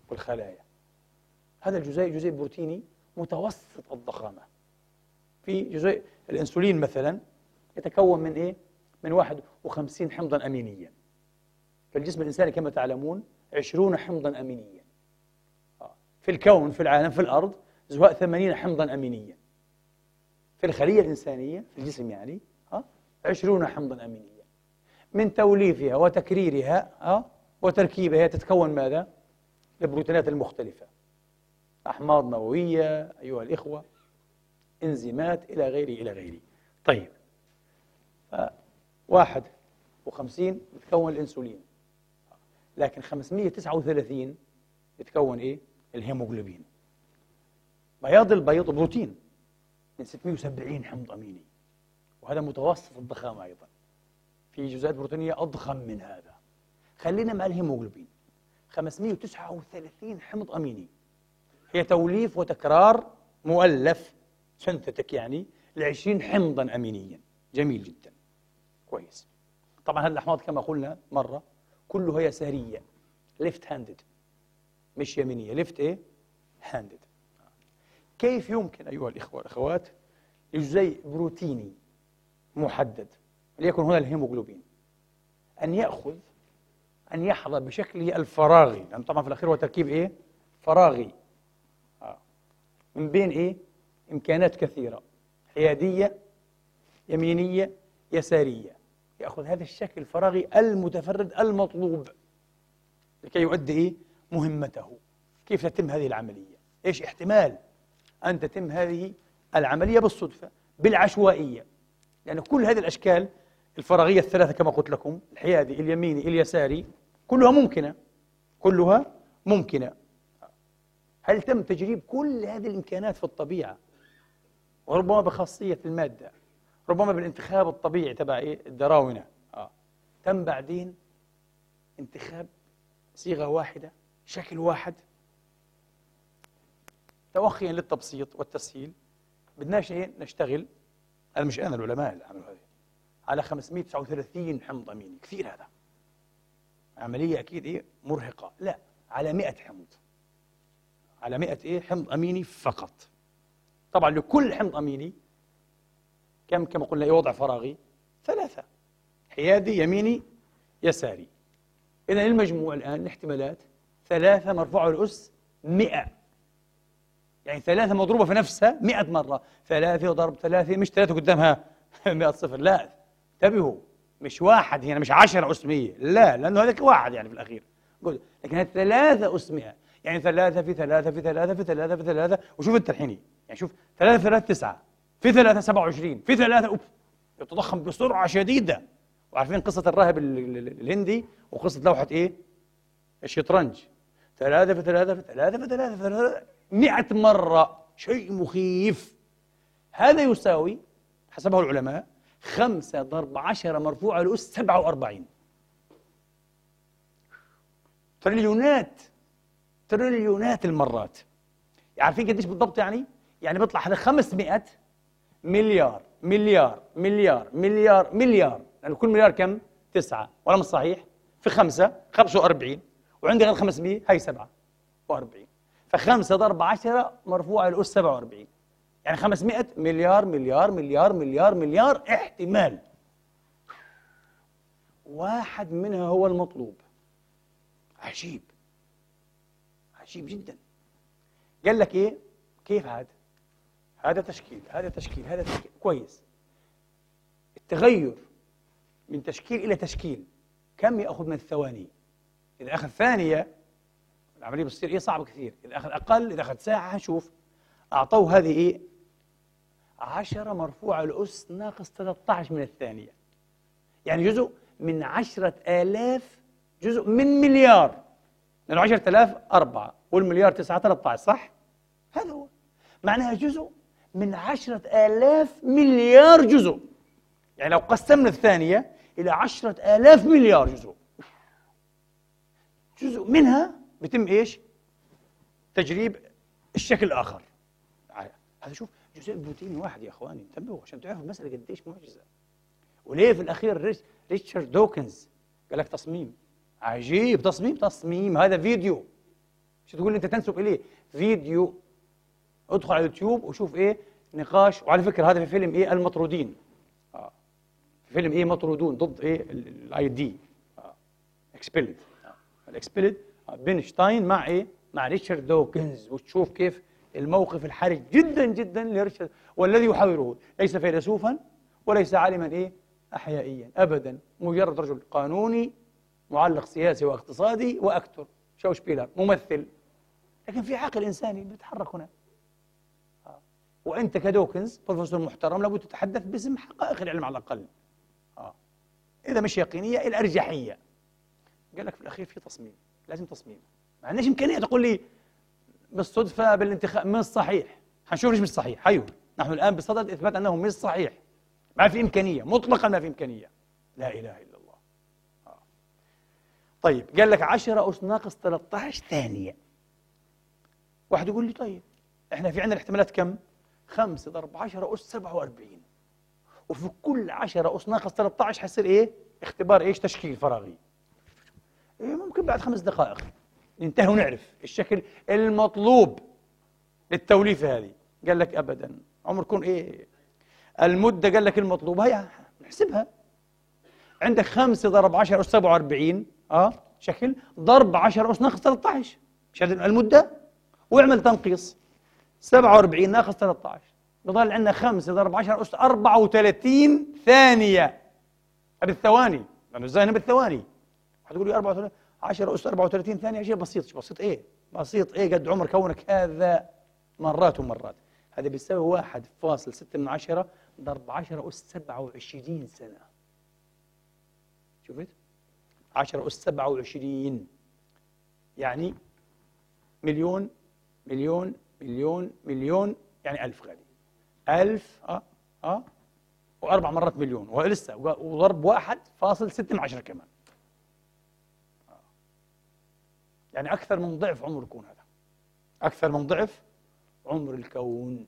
والخلايا هذا الجزيء جزيء بروتيني متوسط الضخامة في جزيء الأنسولين مثلا يتكون من إيه؟ من 51 حمضا أمينيا في الجسم الإنساني كما تعلمون 20 حمضا أمينيا آه. في الكون في العالم في الأرض زهاء 80 حمضا أمينيا في الخلية الإنسانية في الجسم يعني عشرون حمضا أمينيا. من توليفها وتكريرها وتركيبها تتكون ماذا؟ البروتينات المختلفة. أحماض نووية أيها الإخوة إنزيمات إلى غيره إلى غيره. طيب واحد وخمسين يتكون الإنسولين. لكن 539 يتكون إيه؟ الهيموغلوبين. بياض البيض بروتين من 670 حمض أميني. وهذا متوسط الضخامة أيضا. في جزيئات بروتينية أضخم من هذا. خلينا مع الهيموغلوبين. 539 حمض أميني. هي توليف وتكرار مؤلف synthetic يعني ل 20 حمضا أمينيا. جميل جدا. كويس. طبعا هذه الأحماض كما قلنا مرة كلها يسارية. left handed مش يمينية. left إيه؟ handed كيف يمكن أيها الإخوة والأخوات؟ لجزيء بروتيني. محدد ليكن هنا الهيموغلوبين أن يأخذ أن يحظى بشكله الفراغي لأن طبعا في الأخير هو تركيب إيه؟ فراغي آه. من بين إيه؟ إمكانات كثيرة حيادية يمينية يسارية يأخذ هذا الشكل الفراغي المتفرد المطلوب لكي يؤدي إيه؟ مهمته كيف تتم هذه العملية؟ إيش احتمال أن تتم هذه العملية بالصدفة بالعشوائية يعني كل هذه الأشكال الفراغية الثلاثة كما قلت لكم الحيادي اليميني اليساري كلها ممكنة. كلها ممكنة. هل تم تجريب كل هذه الإمكانات في الطبيعة؟ وربما بخاصية المادة ربما بالانتخاب الطبيعي تبع إيه؟ الدراونة. آه. تم بعدين انتخاب صيغة واحدة شكل واحد. توخيا للتبسيط والتسهيل. بدناش إيه؟ نشتغل أنا مش أنا العلماء اللي عملوا هذه. على 539 حمض اميني كثير هذا. عملية أكيد إيه؟ مرهقة. لا على 100 حمض. على 100 إيه؟ حمض أميني فقط. طبعا لكل حمض أميني كم كما قلنا إيه وضع فراغي؟ ثلاثة. حيادي يميني يساري. اذا المجموع الآن الاحتمالات ثلاثة مرفوعة الاس 100 يعني ثلاثة مضروبة في نفسها مئة مرة. ثلاثة ضرب ثلاثة مش ثلاثة قدامها [LAUGHS] مئة صفر. لا انتبهوا مش واحد هنا مش عشرة أس مية لا لأنه هذاك واحد يعني في الأخير. قل لكن ثلاثة أس مئة يعني ثلاثة في ثلاثة في ثلاثة في ثلاثة في ثلاثة. وشوف أنت الحين يعني شوف ثلاثة ثلاثة تسعة. في ثلاثة سبعة وعشرين. في ثلاثة أوف يتضخم بسرعة شديدة. وعارفين قصة الراهب الهندي؟ وقصة لوحة إيه؟ الشطرنج. ثلاثة في ثلاثة في ثلاثة في ثلاثة في ثلاثة. مئة مرة شيء مخيف. هذا يساوي حسبه العلماء خمسة ضرب عشرة مرفوعة لأس سبعة وأربعين. تريليونات تريليونات المرات. عارفين قديش بالضبط يعني؟ يعني بيطلع هذا 500 مليار مليار مليار مليار مليار. لأنه يعني كل مليار كم؟ تسعة. ولا مش صحيح؟ في خمسة 45 وعندي غير 500 هي 47 فخمسة ضرب 10 مرفوعة الأس 47 يعني 500 مليار مليار مليار مليار مليار احتمال. واحد منها هو المطلوب. عجيب. عجيب جدا. قال لك إيه؟ كيف هذا؟ هذا تشكيل هذا تشكيل هذا تشكيل. كويس. التغير من تشكيل إلى تشكيل. كم يأخذ من الثواني؟ إذا أخذ ثانية العملية بتصير إيه صعبة كثير. إذا أخذ أقل إذا أخذ ساعة شوف. أعطوه هذه إيه 10 مرفوعه الأس ناقص 13 من الثانية. يعني جزء من عشرة آلاف جزء من مليار. لأنه عشرة آلاف أربعة والمليار تسعة 13 صح؟ هذا هو. معناها جزء من عشرة آلاف مليار جزء. يعني لو قسمنا الثانية إلى عشرة آلاف مليار جزء. جزء منها بتم إيش؟ تجريب الشكل الآخر. هذا شوف جزء بروتيني واحد يا إخواني انتبهوا عشان تعرفوا المسألة قديش معجزة. وليه في الأخير ريتشارد دوكنز قال لك تصميم؟ عجيب تصميم تصميم. هذا فيديو. شو تقول أنت تنسب إليه؟ فيديو. ادخل على اليوتيوب وشوف إيه؟ نقاش. وعلى فكرة هذا في فيلم إيه؟ المطرودين. آه. في فيلم إيه؟ مطرودون ضد إيه؟ ID Expelled ال Expelled بن شتاين مع إيه مع ريتشارد دوكنز وتشوف كيف الموقف الحرج جدا جدا لريتشارد والذي يحاوره. ليس فيلسوفا وليس عالما إيه؟ احيائيا ابدا. مجرد رجل قانوني معلق سياسي واقتصادي وأكتر. شو سبيلر ممثل. لكن في عقل إنساني بيتحرك هنا. آه. وأنت كدوكنز بروفيسور محترم لابد تتحدث باسم حقائق العلم على الأقل. آه. إذا مش يقينية الارجحيه قال لك في الأخير في تصميم. لازم تصميم. ما عندناش إمكانية تقول لي بالصدفة بالانتخاب مش صحيح. حنشوف ليش مش صحيح. أيوه. نحن الآن بصدد إثبات أنه مش صحيح. ما في إمكانية. مطلقا ما في إمكانية. لا إله إلا الله. آه. طيب قال لك 10 اس ناقص 13 ثانية. واحد يقول لي طيب إحنا في عندنا الاحتمالات كم؟ 5 ضرب 10 اس 47 وفي كل 10 اس ناقص 13 حيصير إيه؟ اختبار إيش؟ تشكيل فراغي. ممكن بعد خمس دقائق. ننتهي ونعرف الشكل المطلوب للتوليفة هذه. قال لك أبدا. عمركم إيه المدة قال لك المطلوب هي نحسبها. عندك 5 ضرب 10 أس 47 آه شكل. ضرب 10 أس ناقص 13 مش المدة؟ واعمل تنقيص. 47 ناقص 13 بضل عندنا 5 ضرب 10 أس 34 ثانية. بالثواني لأنه الزاينة بالثواني هتقول لي 34 10 أس 34 ثانية شيء بسيط بسيط إيه؟ بسيط إيه؟ قد عمر كونك هذا مرات ومرات. هذا بيساوي واحد فاصل ستة من عشرة ضرب عشرة أس سبعة وعشرين سنة. شفت؟ عشرة أس سبعة وعشرين. يعني مليون مليون مليون مليون يعني ألف غالي ألف أه أه وأربع مرات مليون ولسه وضرب واحد فاصل ستة من عشرة كمان. يعني أكثر من ضعف عمر الكون هذا. أكثر من ضعف عمر الكون.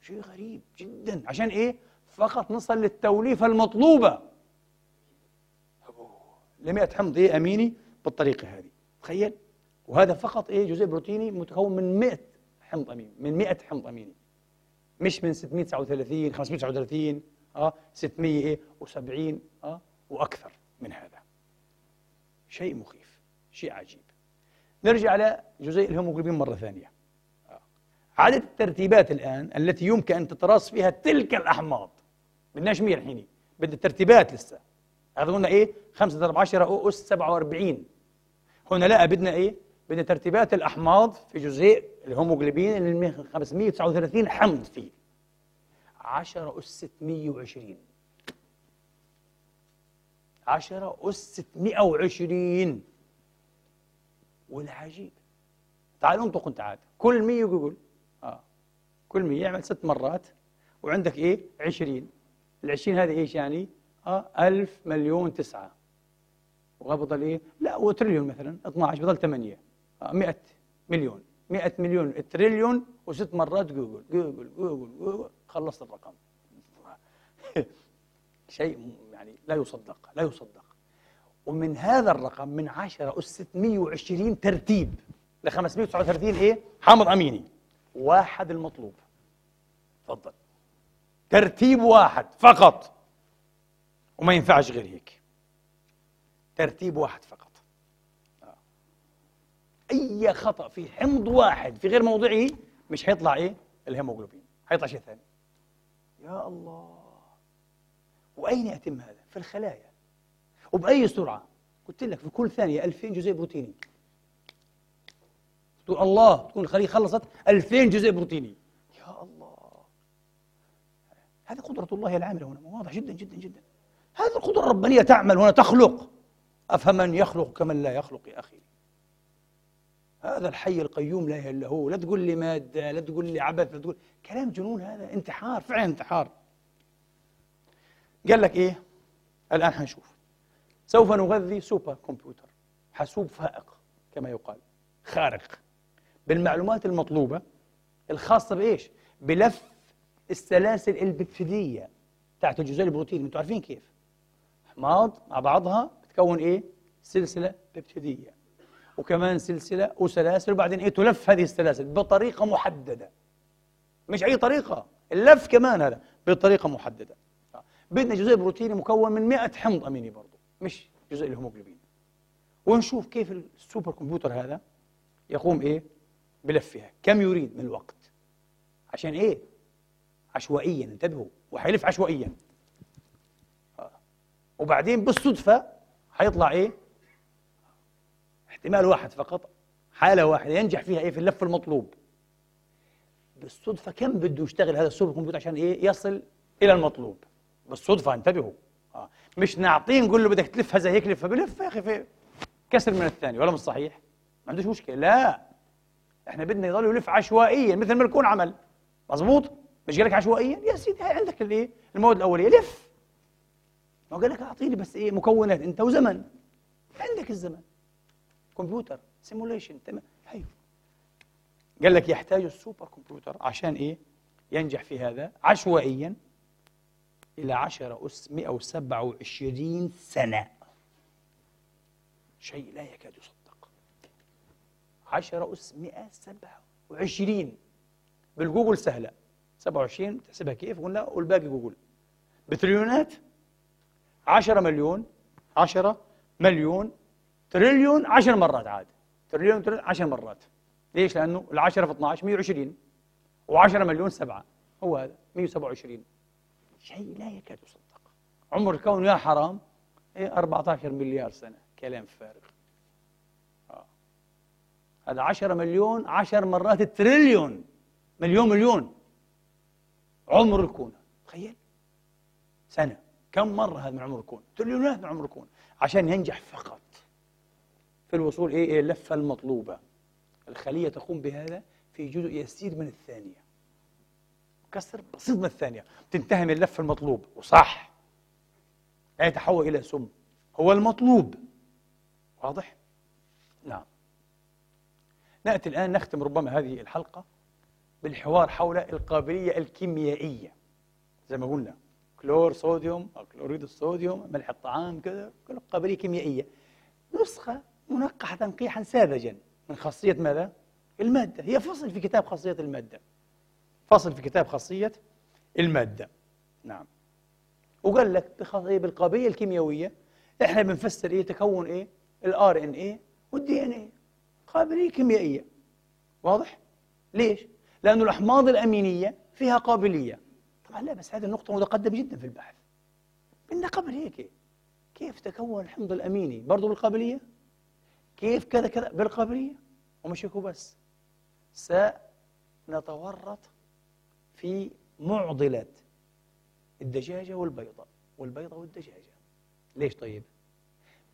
شيء غريب جدا. عشان إيه؟ فقط نصل للتوليفة المطلوبة. لمئة حمض. إيه أميني؟ بالطريقة هذه. تخيل. وهذا فقط إيه؟ جزيء بروتيني متكون من 100 حمض أميني. من 100 حمض أميني. مش من 639 539 آه 600 إيه و70 آه وأكثر من هذا. شيء مخيف. شيء عجيب. نرجع لجزيء الهيموغلوبين مرة ثانية. عدد الترتيبات الآن التي يمكن أن تتراص فيها تلك الأحماض. بدناش مية الحين بدنا الترتيبات لسه. هذا قلنا إيه؟ 5 ضرب 10 أو أس 47 هنا لا بدنا إيه؟ بدنا ترتيبات الأحماض في جزيء الهيموغلوبين اللي 539 حمض فيه. 10 أس 620 10 أس 620 والعجيب. تعال انطق انت عاد. كل 100 يقول آه. كل 100 يعمل ست مرات وعندك إيه؟ 20 ال 20 هذه إيش يعني؟ آه 1000 مليون تسعة. وبضل إيه؟ لا وتريليون مثلا 12 بضل 8 آه 100 مليون. 100 مليون تريليون وست مرات جوجل. جوجل جوجل جوجل. خلصت الرقم. [LAUGHS] شيء يعني لا يصدق لا يصدق. ومن هذا الرقم من 10 أس 620 ترتيب. ل 539 إيه؟ حامض أميني. واحد المطلوب. تفضل. ترتيب واحد فقط. وما ينفعش غير هيك. ترتيب واحد فقط. آه. أي خطأ في حمض واحد في غير موضعه مش حيطلع إيه؟ الهيموغلوبين حيطلع شيء ثاني. يا الله. وأين يتم هذا؟ في الخلايا. وبأي سرعة. قلت لك في كل ثانية 2000 جزيء بروتيني. تقول الله تكون الخليه خلصت 2000 جزيء بروتيني. يا الله. هذه قدرة الله العاملة هنا. واضح جدا جدا جدا. هذه القدرة الربانية تعمل هنا تخلق. أفمن يخلق كمن لا يخلق يا أخي؟ هذا الحي القيوم لا اله الا هو لا تقول لي مادة لا تقول لي عبث لا تقول كلام جنون هذا. انتحار فعلا انتحار. قال لك إيه؟ الآن حنشوف. سوف نغذي سوبر كمبيوتر حاسوب فائق كما يقال خارق. بالمعلومات المطلوبة الخاصة بإيش؟ بلف السلاسل البكتيرية تحت الجزيء البروتيني أنتم عارفين كيف؟ أحماض مع بعضها بتكون إيه؟ سلسلة بكتيرية. وكمان سلسلة وسلاسل وبعدين إيه؟ تلف هذه السلاسل بطريقة محددة. مش أي طريقة اللف كمان هذا بطريقة محددة. بدنا جزيء بروتيني مكون من 100 حمض أميني برضه مش جزيء الهيموجلوبين. ونشوف كيف السوبر كمبيوتر هذا يقوم إيه؟ بلفها. كم يريد من الوقت. عشان إيه؟ عشوائيا انتبهوا. وحيلف عشوائيا. آه. وبعدين بالصدفة حيطلع إيه؟ احتمال واحد فقط. حالة واحدة. ينجح فيها إيه؟ في اللف المطلوب. بالصدفة كم بده يشتغل هذا السوبر كمبيوتر عشان إيه؟ يصل إلى المطلوب. بالصدفة انتبهوا. مش نعطيه نقول له بدك تلفها زي هيك لفها بلف يا أخي في كسر من الثاني ولا مش صحيح؟ ما عندوش مشكلة. لا إحنا بدنا يضل يلف عشوائيا مثل ما الكون عمل. مزبوط مش قال لك عشوائيا؟ يا سيدي هاي عندك الإيه؟ المواد الأولية. لف. ما قال لك أعطيني بس إيه؟ مكونات أنت وزمن. عندك الزمن. computer simulation تمام. هي قال لك يحتاج ال super computer عشان إيه؟ ينجح في هذا عشوائيا. إلى عشرة أس 127 سنة. شيء لا يكاد يصدق. عشرة أس 127 بالجوجل سهلة. 27 تحسبها كيف؟ قلنا والباقي جوجل. بتريليونات؟ 10 مليون. 10 مليون. تريليون 10 مرات عاد. تريليون تريليون 10 مرات. ليش؟ لأنه العشرة في 12 120 و10 مليون سبعة. هو هذا. 127 شيء لا يكاد يصدق. عمر الكون يا حرام إيه 14 مليار سنة كلام فارغ. آه. هذا 10 مليون 10 مرات التريليون مليون مليون. عمر الكون تخيل. سنة. كم مرة هذا من عمر الكون؟ تريليونات من عمر الكون. عشان ينجح فقط. في الوصول إيه إلى اللفة المطلوبة. الخلية تقوم بهذا في جزء يسير من الثانية. كسر بسيط من الثانية. تنتهي من اللف المطلوب. وصح. لا يتحول إلى سم. هو المطلوب. واضح؟ نعم. نأتي الآن نختم ربما هذه الحلقة بالحوار حول القابلية الكيميائية. زي ما قلنا كلور صوديوم أو كلوريد الصوديوم ملح الطعام كذا قابلية كيميائية. نسخة منقحة تنقيحا ساذجا. من خاصية ماذا؟ المادة. هي فصل في كتاب خاصية المادة. فصل في كتاب خاصية المادة نعم وقال لك؟ بالقابلية الكيميائية إحنا بنفسر إيه تكون إيه الار إن إيه والدي ان إيه قابلية كيميائية واضح؟ ليش؟ لأنه الأحماض الأمينية فيها قابلية طبعا لا بس هذه النقطة متقدمة جدا في البحث بدنا قبل هيك كيف تكون الحمض الأميني برضه بالقابلية؟ كيف كذا كذا بالقابلية ومش هيك بس سنتورط في معضلة الدجاجة والبيضة والبيضة والدجاجة ليش طيب؟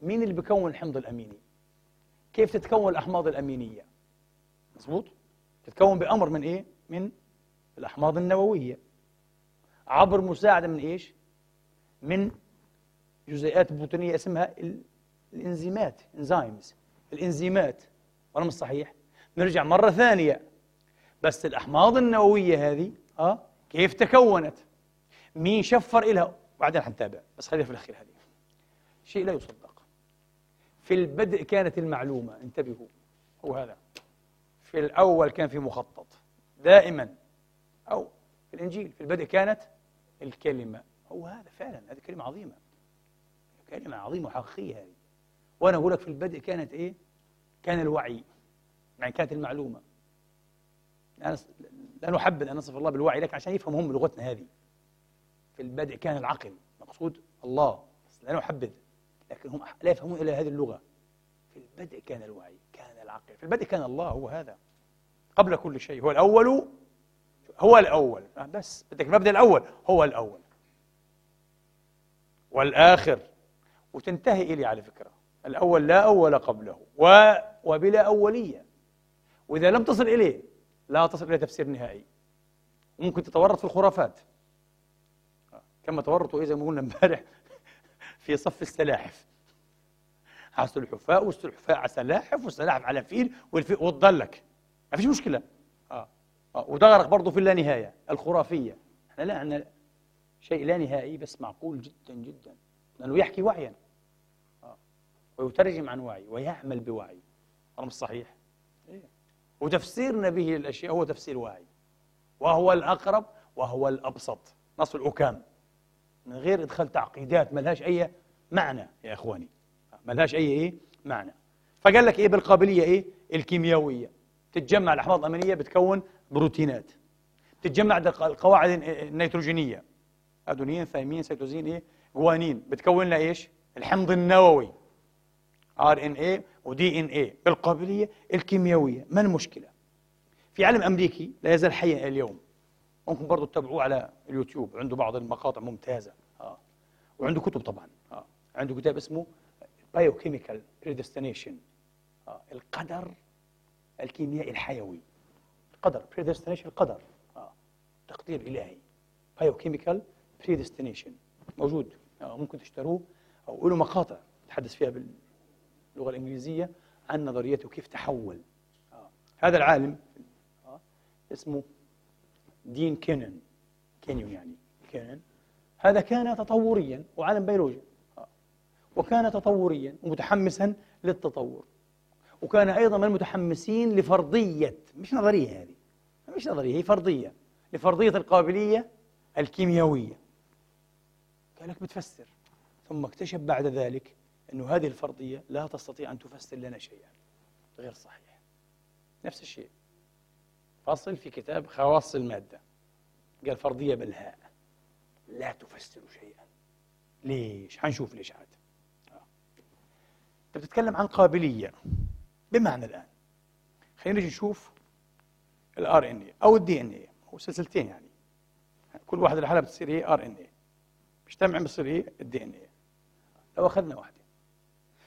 مين اللي بيكون الحمض الأميني؟ كيف تتكون الأحماض الأمينية؟ مظبوط؟ تتكون بأمر من إيه؟ من الأحماض النووية عبر مساعدة من إيش؟ من جزيئات بروتينية اسمها الإنزيمات إنزيمز الإنزيمات ولا مش صحيح؟ نرجع مرة ثانية بس الأحماض النووية هذه آه؟ كيف تكونت؟ مين شفر إلها بعدين حنتابع بس خلينا في الأخير هذه. شيء لا يصدق. في البدء كانت المعلومة انتبهوا. هو هذا. في الأول كان في مخطط. دائما. أو في الإنجيل. في البدء كانت الكلمة. هو هذا فعلا. هذه كلمة عظيمة. كلمة عظيمة وحقيقية هذه. وأنا أقول لك في البدء كانت إيه؟ كان الوعي. يعني كانت المعلومة. أنا لا نحبذ أن نصف الله بالوعي لك عشان يفهموا هم لغتنا هذه. في البدء كان العقل مقصود الله لا نحبذ لكن هم لا يفهمون إلا هذه اللغة. في البدء كان الوعي كان العقل. في البدء كان الله هو هذا. قبل كل شيء هو الأول هو الأول. آه، بس بدك المبدا الأول هو الأول. والآخر وتنتهي إلي على فكرة. الأول لا أول قبله و... وبلا أولية. وإذا لم تصل إليه لا تصل إلى تفسير نهائي. ممكن تتورط في الخرافات. كما تورطوا زي ما قلنا امبارح في صف السلاحف. على السلحفاء والسلحفاء على سلاحف والسلاحف على فيل والفيل وتضلك ما فيش مشكلة. آه. آه. وتغرق برضه في اللانهاية الخرافية. إحنا لا عندنا شيء لا نهائي بس معقول جدا جدا. لأنه يحكي وعيا آه. ويترجم عن وعي ويعمل بوعي. أمر صحيح؟ وتفسيرنا به للأشياء هو تفسير وعي وهو الأقرب وهو الأبسط. نص الأكام. من غير إدخال تعقيدات ما لهاش أي معنى يا إخواني. ما لهاش أي إيه؟ معنى. فقال لك إيه بالقابلية؟ إيه؟ الكيميائية تتجمع الأحماض الأمينية بتكون بروتينات. تتجمع القواعد النيتروجينية. أدنين ثايمين سيتوسين إيه؟ جوانين بتكون لنا إيش؟ الحمض النووي. RNA و DNA بالقابلية الكيميائيه ما المشكلة؟ في عالم أمريكي لا يزال حيا اليوم. ممكن برضه تتابعوه على اليوتيوب. عنده بعض المقاطع ممتازة. آه. وعنده كتب طبعا. آه. عنده كتاب اسمه Biochemical Predestination آه. القدر الكيميائي الحيوي. القدر predestination القدر. آه. تقدير إلهي. Biochemical Predestination موجود. يعني ممكن تشتروه أو له مقاطع تحدث فيها باللغة الإنجليزية عن نظريته كيف تحول. هذا العالم. اسمه دين كينن كينيون يعني كينن هذا كان تطوريا وعالم بيولوجيا. وكان تطوريا ومتحمسا للتطور وكان أيضا من المتحمسين لفرضية مش نظرية هذه مش نظرية هي فرضية لفرضية القابلية الكيميائية قال لك بتفسر ثم اكتشف بعد ذلك أنه هذه الفرضية لا تستطيع أن تفسر لنا شيئا غير صحيح. نفس الشيء. فصل في كتاب خواص المادة. قال فرضية بالهاء. لا تفسر شيئا. ليش؟ حنشوف ليش عاد. آه. انت بتتكلم عن قابلية. بمعنى الآن خلينا نجي نشوف ال RNA أو ال DNA هو سلسلتين يعني. كل واحدة لحالها بتصير هي RNA مجتمع مصري ال DNA لو أخذنا واحدة.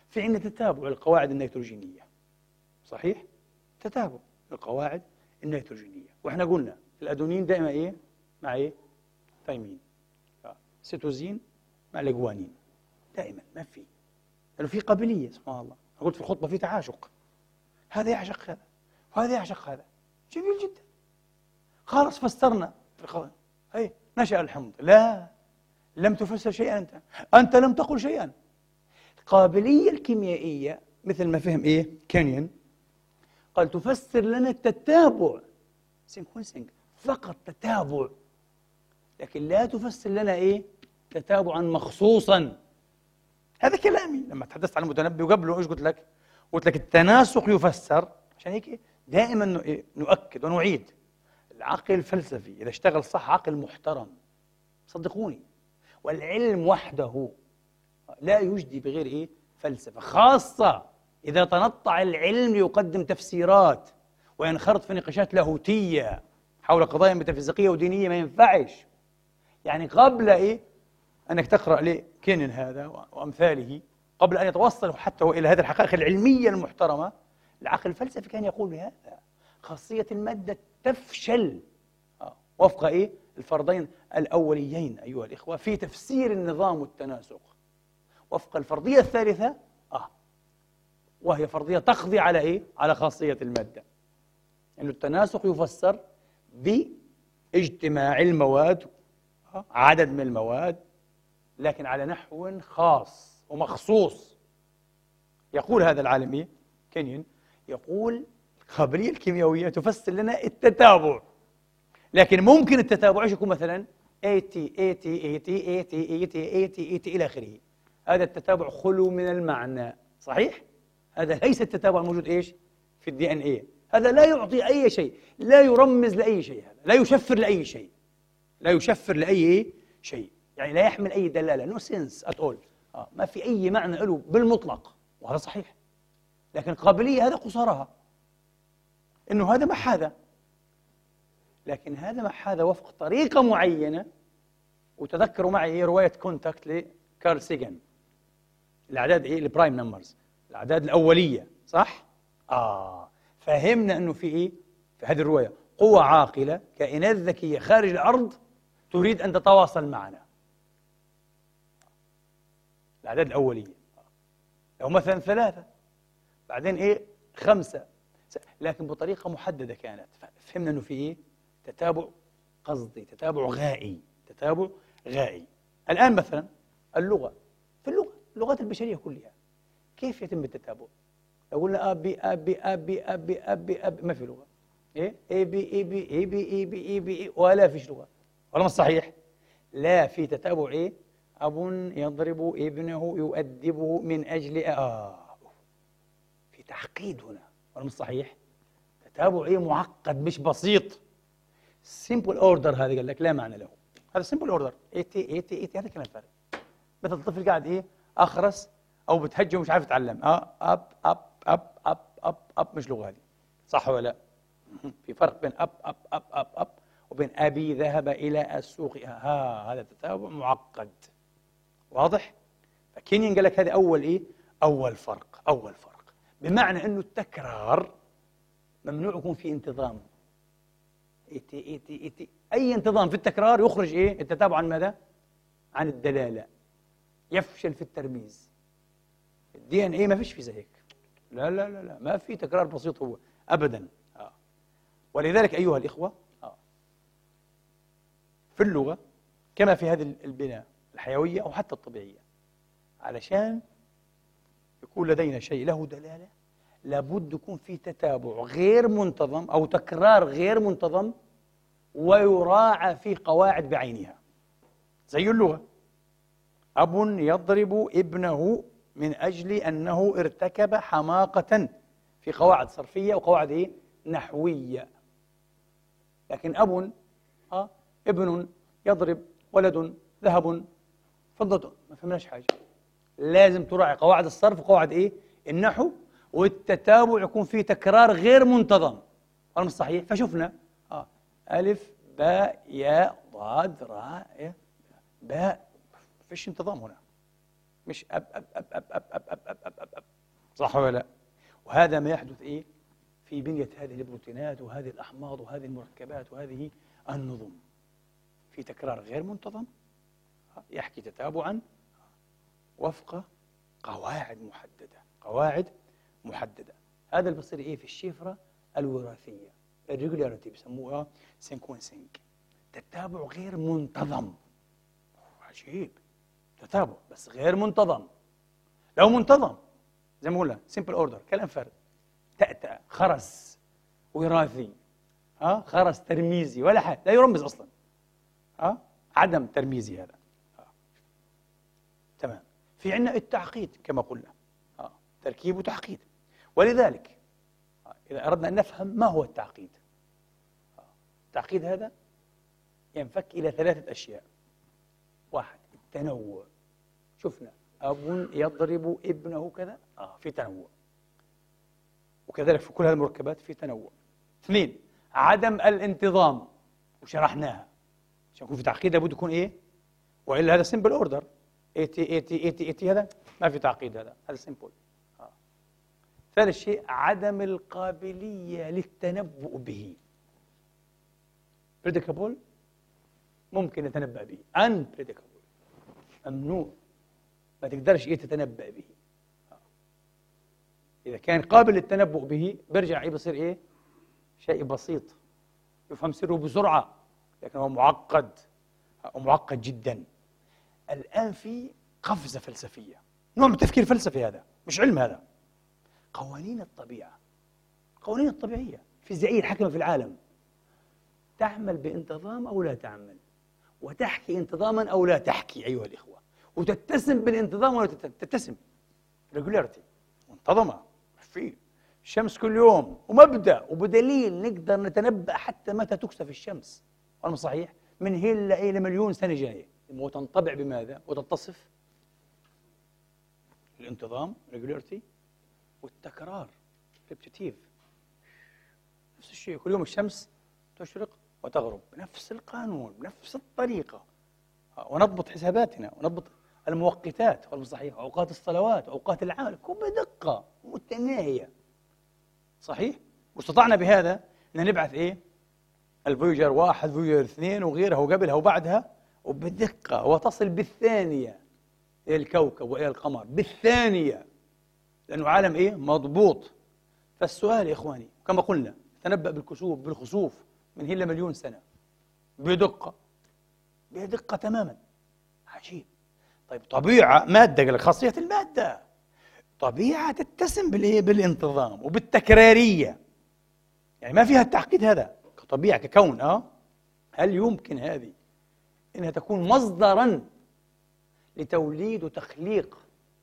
في عندنا تتابع القواعد النيتروجينية. صحيح؟ تتابع القواعد النيتروجينية. وإحنا قلنا الأدنين دائما إيه؟ مع إيه؟ ثايمين سيتوزين مع الإجوانين. دائما ما في. لأنه في قابلية سبحان الله. قلت في الخطبة في تعاشق. هذا يعشق هذا وهذا يعشق هذا. جميل جدا. خلاص فسرنا. في أي نشأ الحمض لا لم تفسر شيئا أنت. أنت لم تقل شيئا. القابلية الكيميائية مثل ما فهم إيه؟ كانيون قال تفسر لنا التتابع. سينكونسينج فقط تتابع. لكن لا تفسر لنا إيه؟ تتابعا مخصوصا. هذا كلامي. لما تحدثت عن المتنبي وقبله إيش قلت لك؟ قلت لك التناسق يفسر. عشان هيك دائما؟ نؤكد ونعيد. العقل الفلسفي إذا اشتغل صح عقل محترم. صدقوني. والعلم وحده. لا يجدي بغير إيه؟ فلسفة خاصة. إذا تنطع العلم ليقدم تفسيرات وينخرط في نقاشات لاهوتية حول قضايا ميتافيزيقية ودينية ما ينفعش. يعني قبل إيه؟ أنك تقرأ لكينن هذا وأمثاله قبل أن يتوصل حتى إلى هذه الحقائق العلمية المحترمة العقل الفلسفي كان يقول بهذا خاصية المادة تفشل. آه، وفق إيه؟ الفرضين الأوليين أيها الإخوة في تفسير النظام والتناسق. وفق الفرضية الثالثة آه. وهي فرضية تقضي على إيه؟ على خاصية المادة. أن التناسق يفسر باجتماع المواد آه، عدد من المواد لكن على نحو خاص ومخصوص. يقول هذا العالم إيه؟ كينيون يقول القابلية الكيميائية تفسر لنا التتابع. لكن ممكن التتابع يكون مثلا؟ 80 80 80 80 80 80 80 إلى آخره. هذا التتابع خلو من المعنى صحيح؟ هذا ليس التتابع الموجود إيش؟ في ال DNA هذا لا يعطي أي شيء لا يرمز لأي شيء هذا لا يشفر لأي شيء لا يشفر لأي شيء يعني لا يحمل أي دلالة no sense at all ما في أي معنى له بالمطلق وهذا صحيح. لكن القابليه هذا قصارها. إنه هذا مع هذا لكن هذا مع هذا وفق طريقة معينة وتذكروا معي رواية Contact لكارل ساجان الأعداد إيه؟ ال prime numbers الأعداد الأولية صح؟ آه. فهمنا إنه في إيه؟ في هذه الرواية. قوة عاقلة كائنات ذكية خارج الأرض تريد أن تتواصل معنا. الأعداد الأولية. لو مثلا ثلاثة. بعدين إيه؟ خمسة. لكن بطريقة محددة كانت. فهمنا أنه في إيه؟ تتابع قصدي تتابع غائي تتابع غائي. الآن مثلا اللغة. في اللغة. اللغات البشرية كلها. كيف يتم التتابع؟ لو قلنا أبي أبي أبي أبي أبي أبي ما في لغة. إيه؟ أي بي أي بي أي بي أي بي أي بي ولا فيش لغة. ولا صحيح؟ لا في تتابع إيه؟ أب يضرب ابنه يؤدبه من أجل آه. في تعقيد هنا. ولا مش صحيح؟ تتابع إيه؟ معقد مش بسيط. simple order هذا قال لك لا معنى له. هذا simple order AT AT AT هذا كلام فارغ. مثل الطفل قاعد إيه؟ أخرس أو بتهجم ومش عارف يتعلم آه أب أب أب أب أب أب مش لغة هذه صح ولا لا؟ [LAUGHS] في فرق بين أب أب أب أب أب وبين أبي ذهب إلى السوق ها هذا تتابع معقد واضح؟ فكينيان قال لك هذا أول إيه؟ أول فرق أول فرق بمعنى إنه التكرار ممنوع يكون في انتظام AT AT AT أي انتظام في التكرار يخرج إيه؟ التتابع عن ماذا؟ عن الدلالة يفشل في الترميز. ال DNA ما فيش في زي هيك. لا لا لا لا ما في تكرار بسيط هو ابدا. آه. ولذلك أيها الإخوة آه. في اللغة كما في هذه البناء الحيوية أو حتى الطبيعية علشان يكون لدينا شيء له دلالة لابد يكون في تتابع غير منتظم أو تكرار غير منتظم ويراعى في قواعد بعينها. زي اللغة. أب يضرب ابنه من أجل أنه ارتكب حماقة في قواعد صرفية وقواعد إيه؟ نحوية. لكن أب آه ابن يضرب ولد ذهب. فضة ما فهمناش حاجة. لازم تراعي قواعد الصرف وقواعد إيه؟ النحو والتتابع يكون فيه تكرار غير منتظم. مش صحيح؟ فشفنا. آه. ألف باء ياء ضاد راء باء فيش انتظام هنا مش أب أب أب أب أب أب أب أب أب أب أب صح ولا لا وهذا ما يحدث إيه في بنية هذه البروتينات وهذه الأحماض وهذه المركبات وهذه النظم في تكرار غير منتظم يحكي تتابعا وفق قواعد محددة قواعد محدده هذا اللي بصير إيه في الشفره الوراثيه ال regularity بسموها sequencing تتابع غير منتظم عجيب تتابع بس غير منتظم. لو منتظم زي ما قلنا simple order كلام فرد تأتأ خرس وراثي ها؟ خرس ترميزي ولا حاجة. لا يرمز أصلا. ها؟ عدم ترميزي هذا. ها. تمام. في عندنا التعقيد كما قلنا. ها. تركيب وتعقيد. ولذلك إذا أردنا أن نفهم ما هو التعقيد. التعقيد هذا ينفك إلى ثلاثة أشياء. واحد. التنوع شفنا أب يضرب ابنه كذا؟ آه في تنوع. وكذلك في كل هذه المركبات في تنوع. اثنين عدم الانتظام وشرحناها. عشان يكون في تعقيد لابد يكون إيه؟ والا هذا simple order اي تي اي تي اي تي اي تي هذا ما في تعقيد هذا هذا simple ثالث شيء عدم القابلية للتنبؤ به. Predictable ممكن نتنبأ به. Unpredictable ممنوع. ما تقدرش إيه تتنبأ به. إذا كان قابل للتنبؤ به بيرجع إيه بصير إيه؟ شيء بسيط. يفهم سره بسرعة لكن هو معقد. ومعقد جدا. الآن في قفزة فلسفية. نوع من التفكير الفلسفي هذا مش علم هذا. قوانين الطبيعة. قوانين الطبيعية. الفيزيائية الحاكمة في العالم. تعمل بانتظام أو لا تعمل؟ وتحكي انتظاما أو لا تحكي أيها الإخوة. وتتسم بالانتظام ولا تتسم. Regularity. منتظمة. في. الشمس كل يوم. ومبدأ. وبدليل. نقدر نتنبأ حتى متى تكسف الشمس. ولا صحيح؟ من هنا إلى مليون سنة جاية. وتنطبع بماذا؟ وتتصف. الانتظام. Regularity. والتكرار. Repetitive. نفس الشيء. كل يوم الشمس تشرق وتغرب بنفس القانون بنفس الطريقة. ونضبط حساباتنا ونضبط الموقتات صحيح أوقات الصلوات أوقات العمل بدقة متناهية. صحيح؟ واستطعنا بهذا أن نبعث إيه؟ ال Voyager واحد Voyager اثنين وغيرها وقبلها وبعدها وبدقة وتصل بالثانية إلى الكوكب وإلى القمر بالثانية. لأنه عالم إيه؟ مضبوط. فالسؤال يا إخواني كما قلنا تنبأ بالكسوف بالخسوف. من هلا مليون سنة. بدقة. بدقة تماما. عجيب. طيب طبيعة مادة قال خاصية المادة. طبيعة تتسم بالإيه؟ بالانتظام وبالتكرارية. يعني ما فيها التعقيد هذا. كطبيعة ككون آه. هل يمكن هذه إنها تكون مصدرا لتوليد وتخليق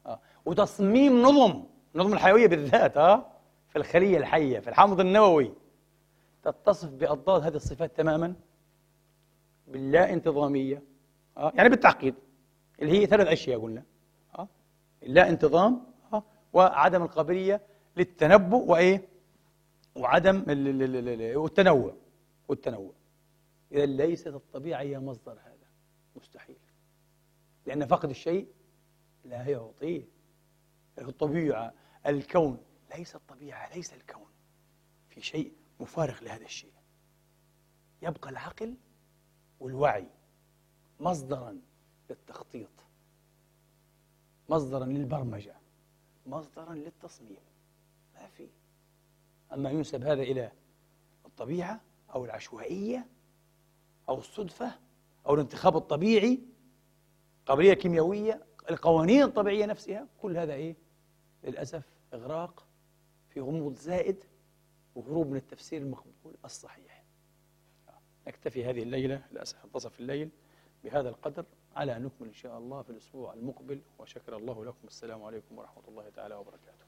آه. وتصميم نظم نظم الحيوية بالذات آه في الخلية الحية في الحامض النووي. تتصف بأضداد هذه الصفات تماما باللا انتظامية آه. يعني بالتعقيد اللي هي ثلاث أشياء قلنا آه. اللا انتظام آه. وعدم القابلية للتنبؤ وإيه وعدم والتنوع والتنوع إذا ليست الطبيعة هي مصدر هذا مستحيل لأن فقد الشيء لا يعطيه الطبيعة الكون ليس الطبيعة ليس الكون في شيء مفارق لهذا الشيء. يبقى العقل والوعي مصدرا للتخطيط مصدرا للبرمجة مصدرا للتصميم. ما في. أما ينسب هذا إلى الطبيعة أو العشوائية أو الصدفة أو الانتخاب الطبيعي قابلية كيميائية القوانين الطبيعية نفسها كل هذا إيه؟ للأسف إغراق في غموض زائد وهروب من التفسير المقبول الصحيح. نكتفي هذه الليلة للأسف انتصف الليل بهذا القدر على نكمل إن شاء الله في الأسبوع المقبل وشكر الله لكم. السلام عليكم ورحمة الله تعالى وبركاته.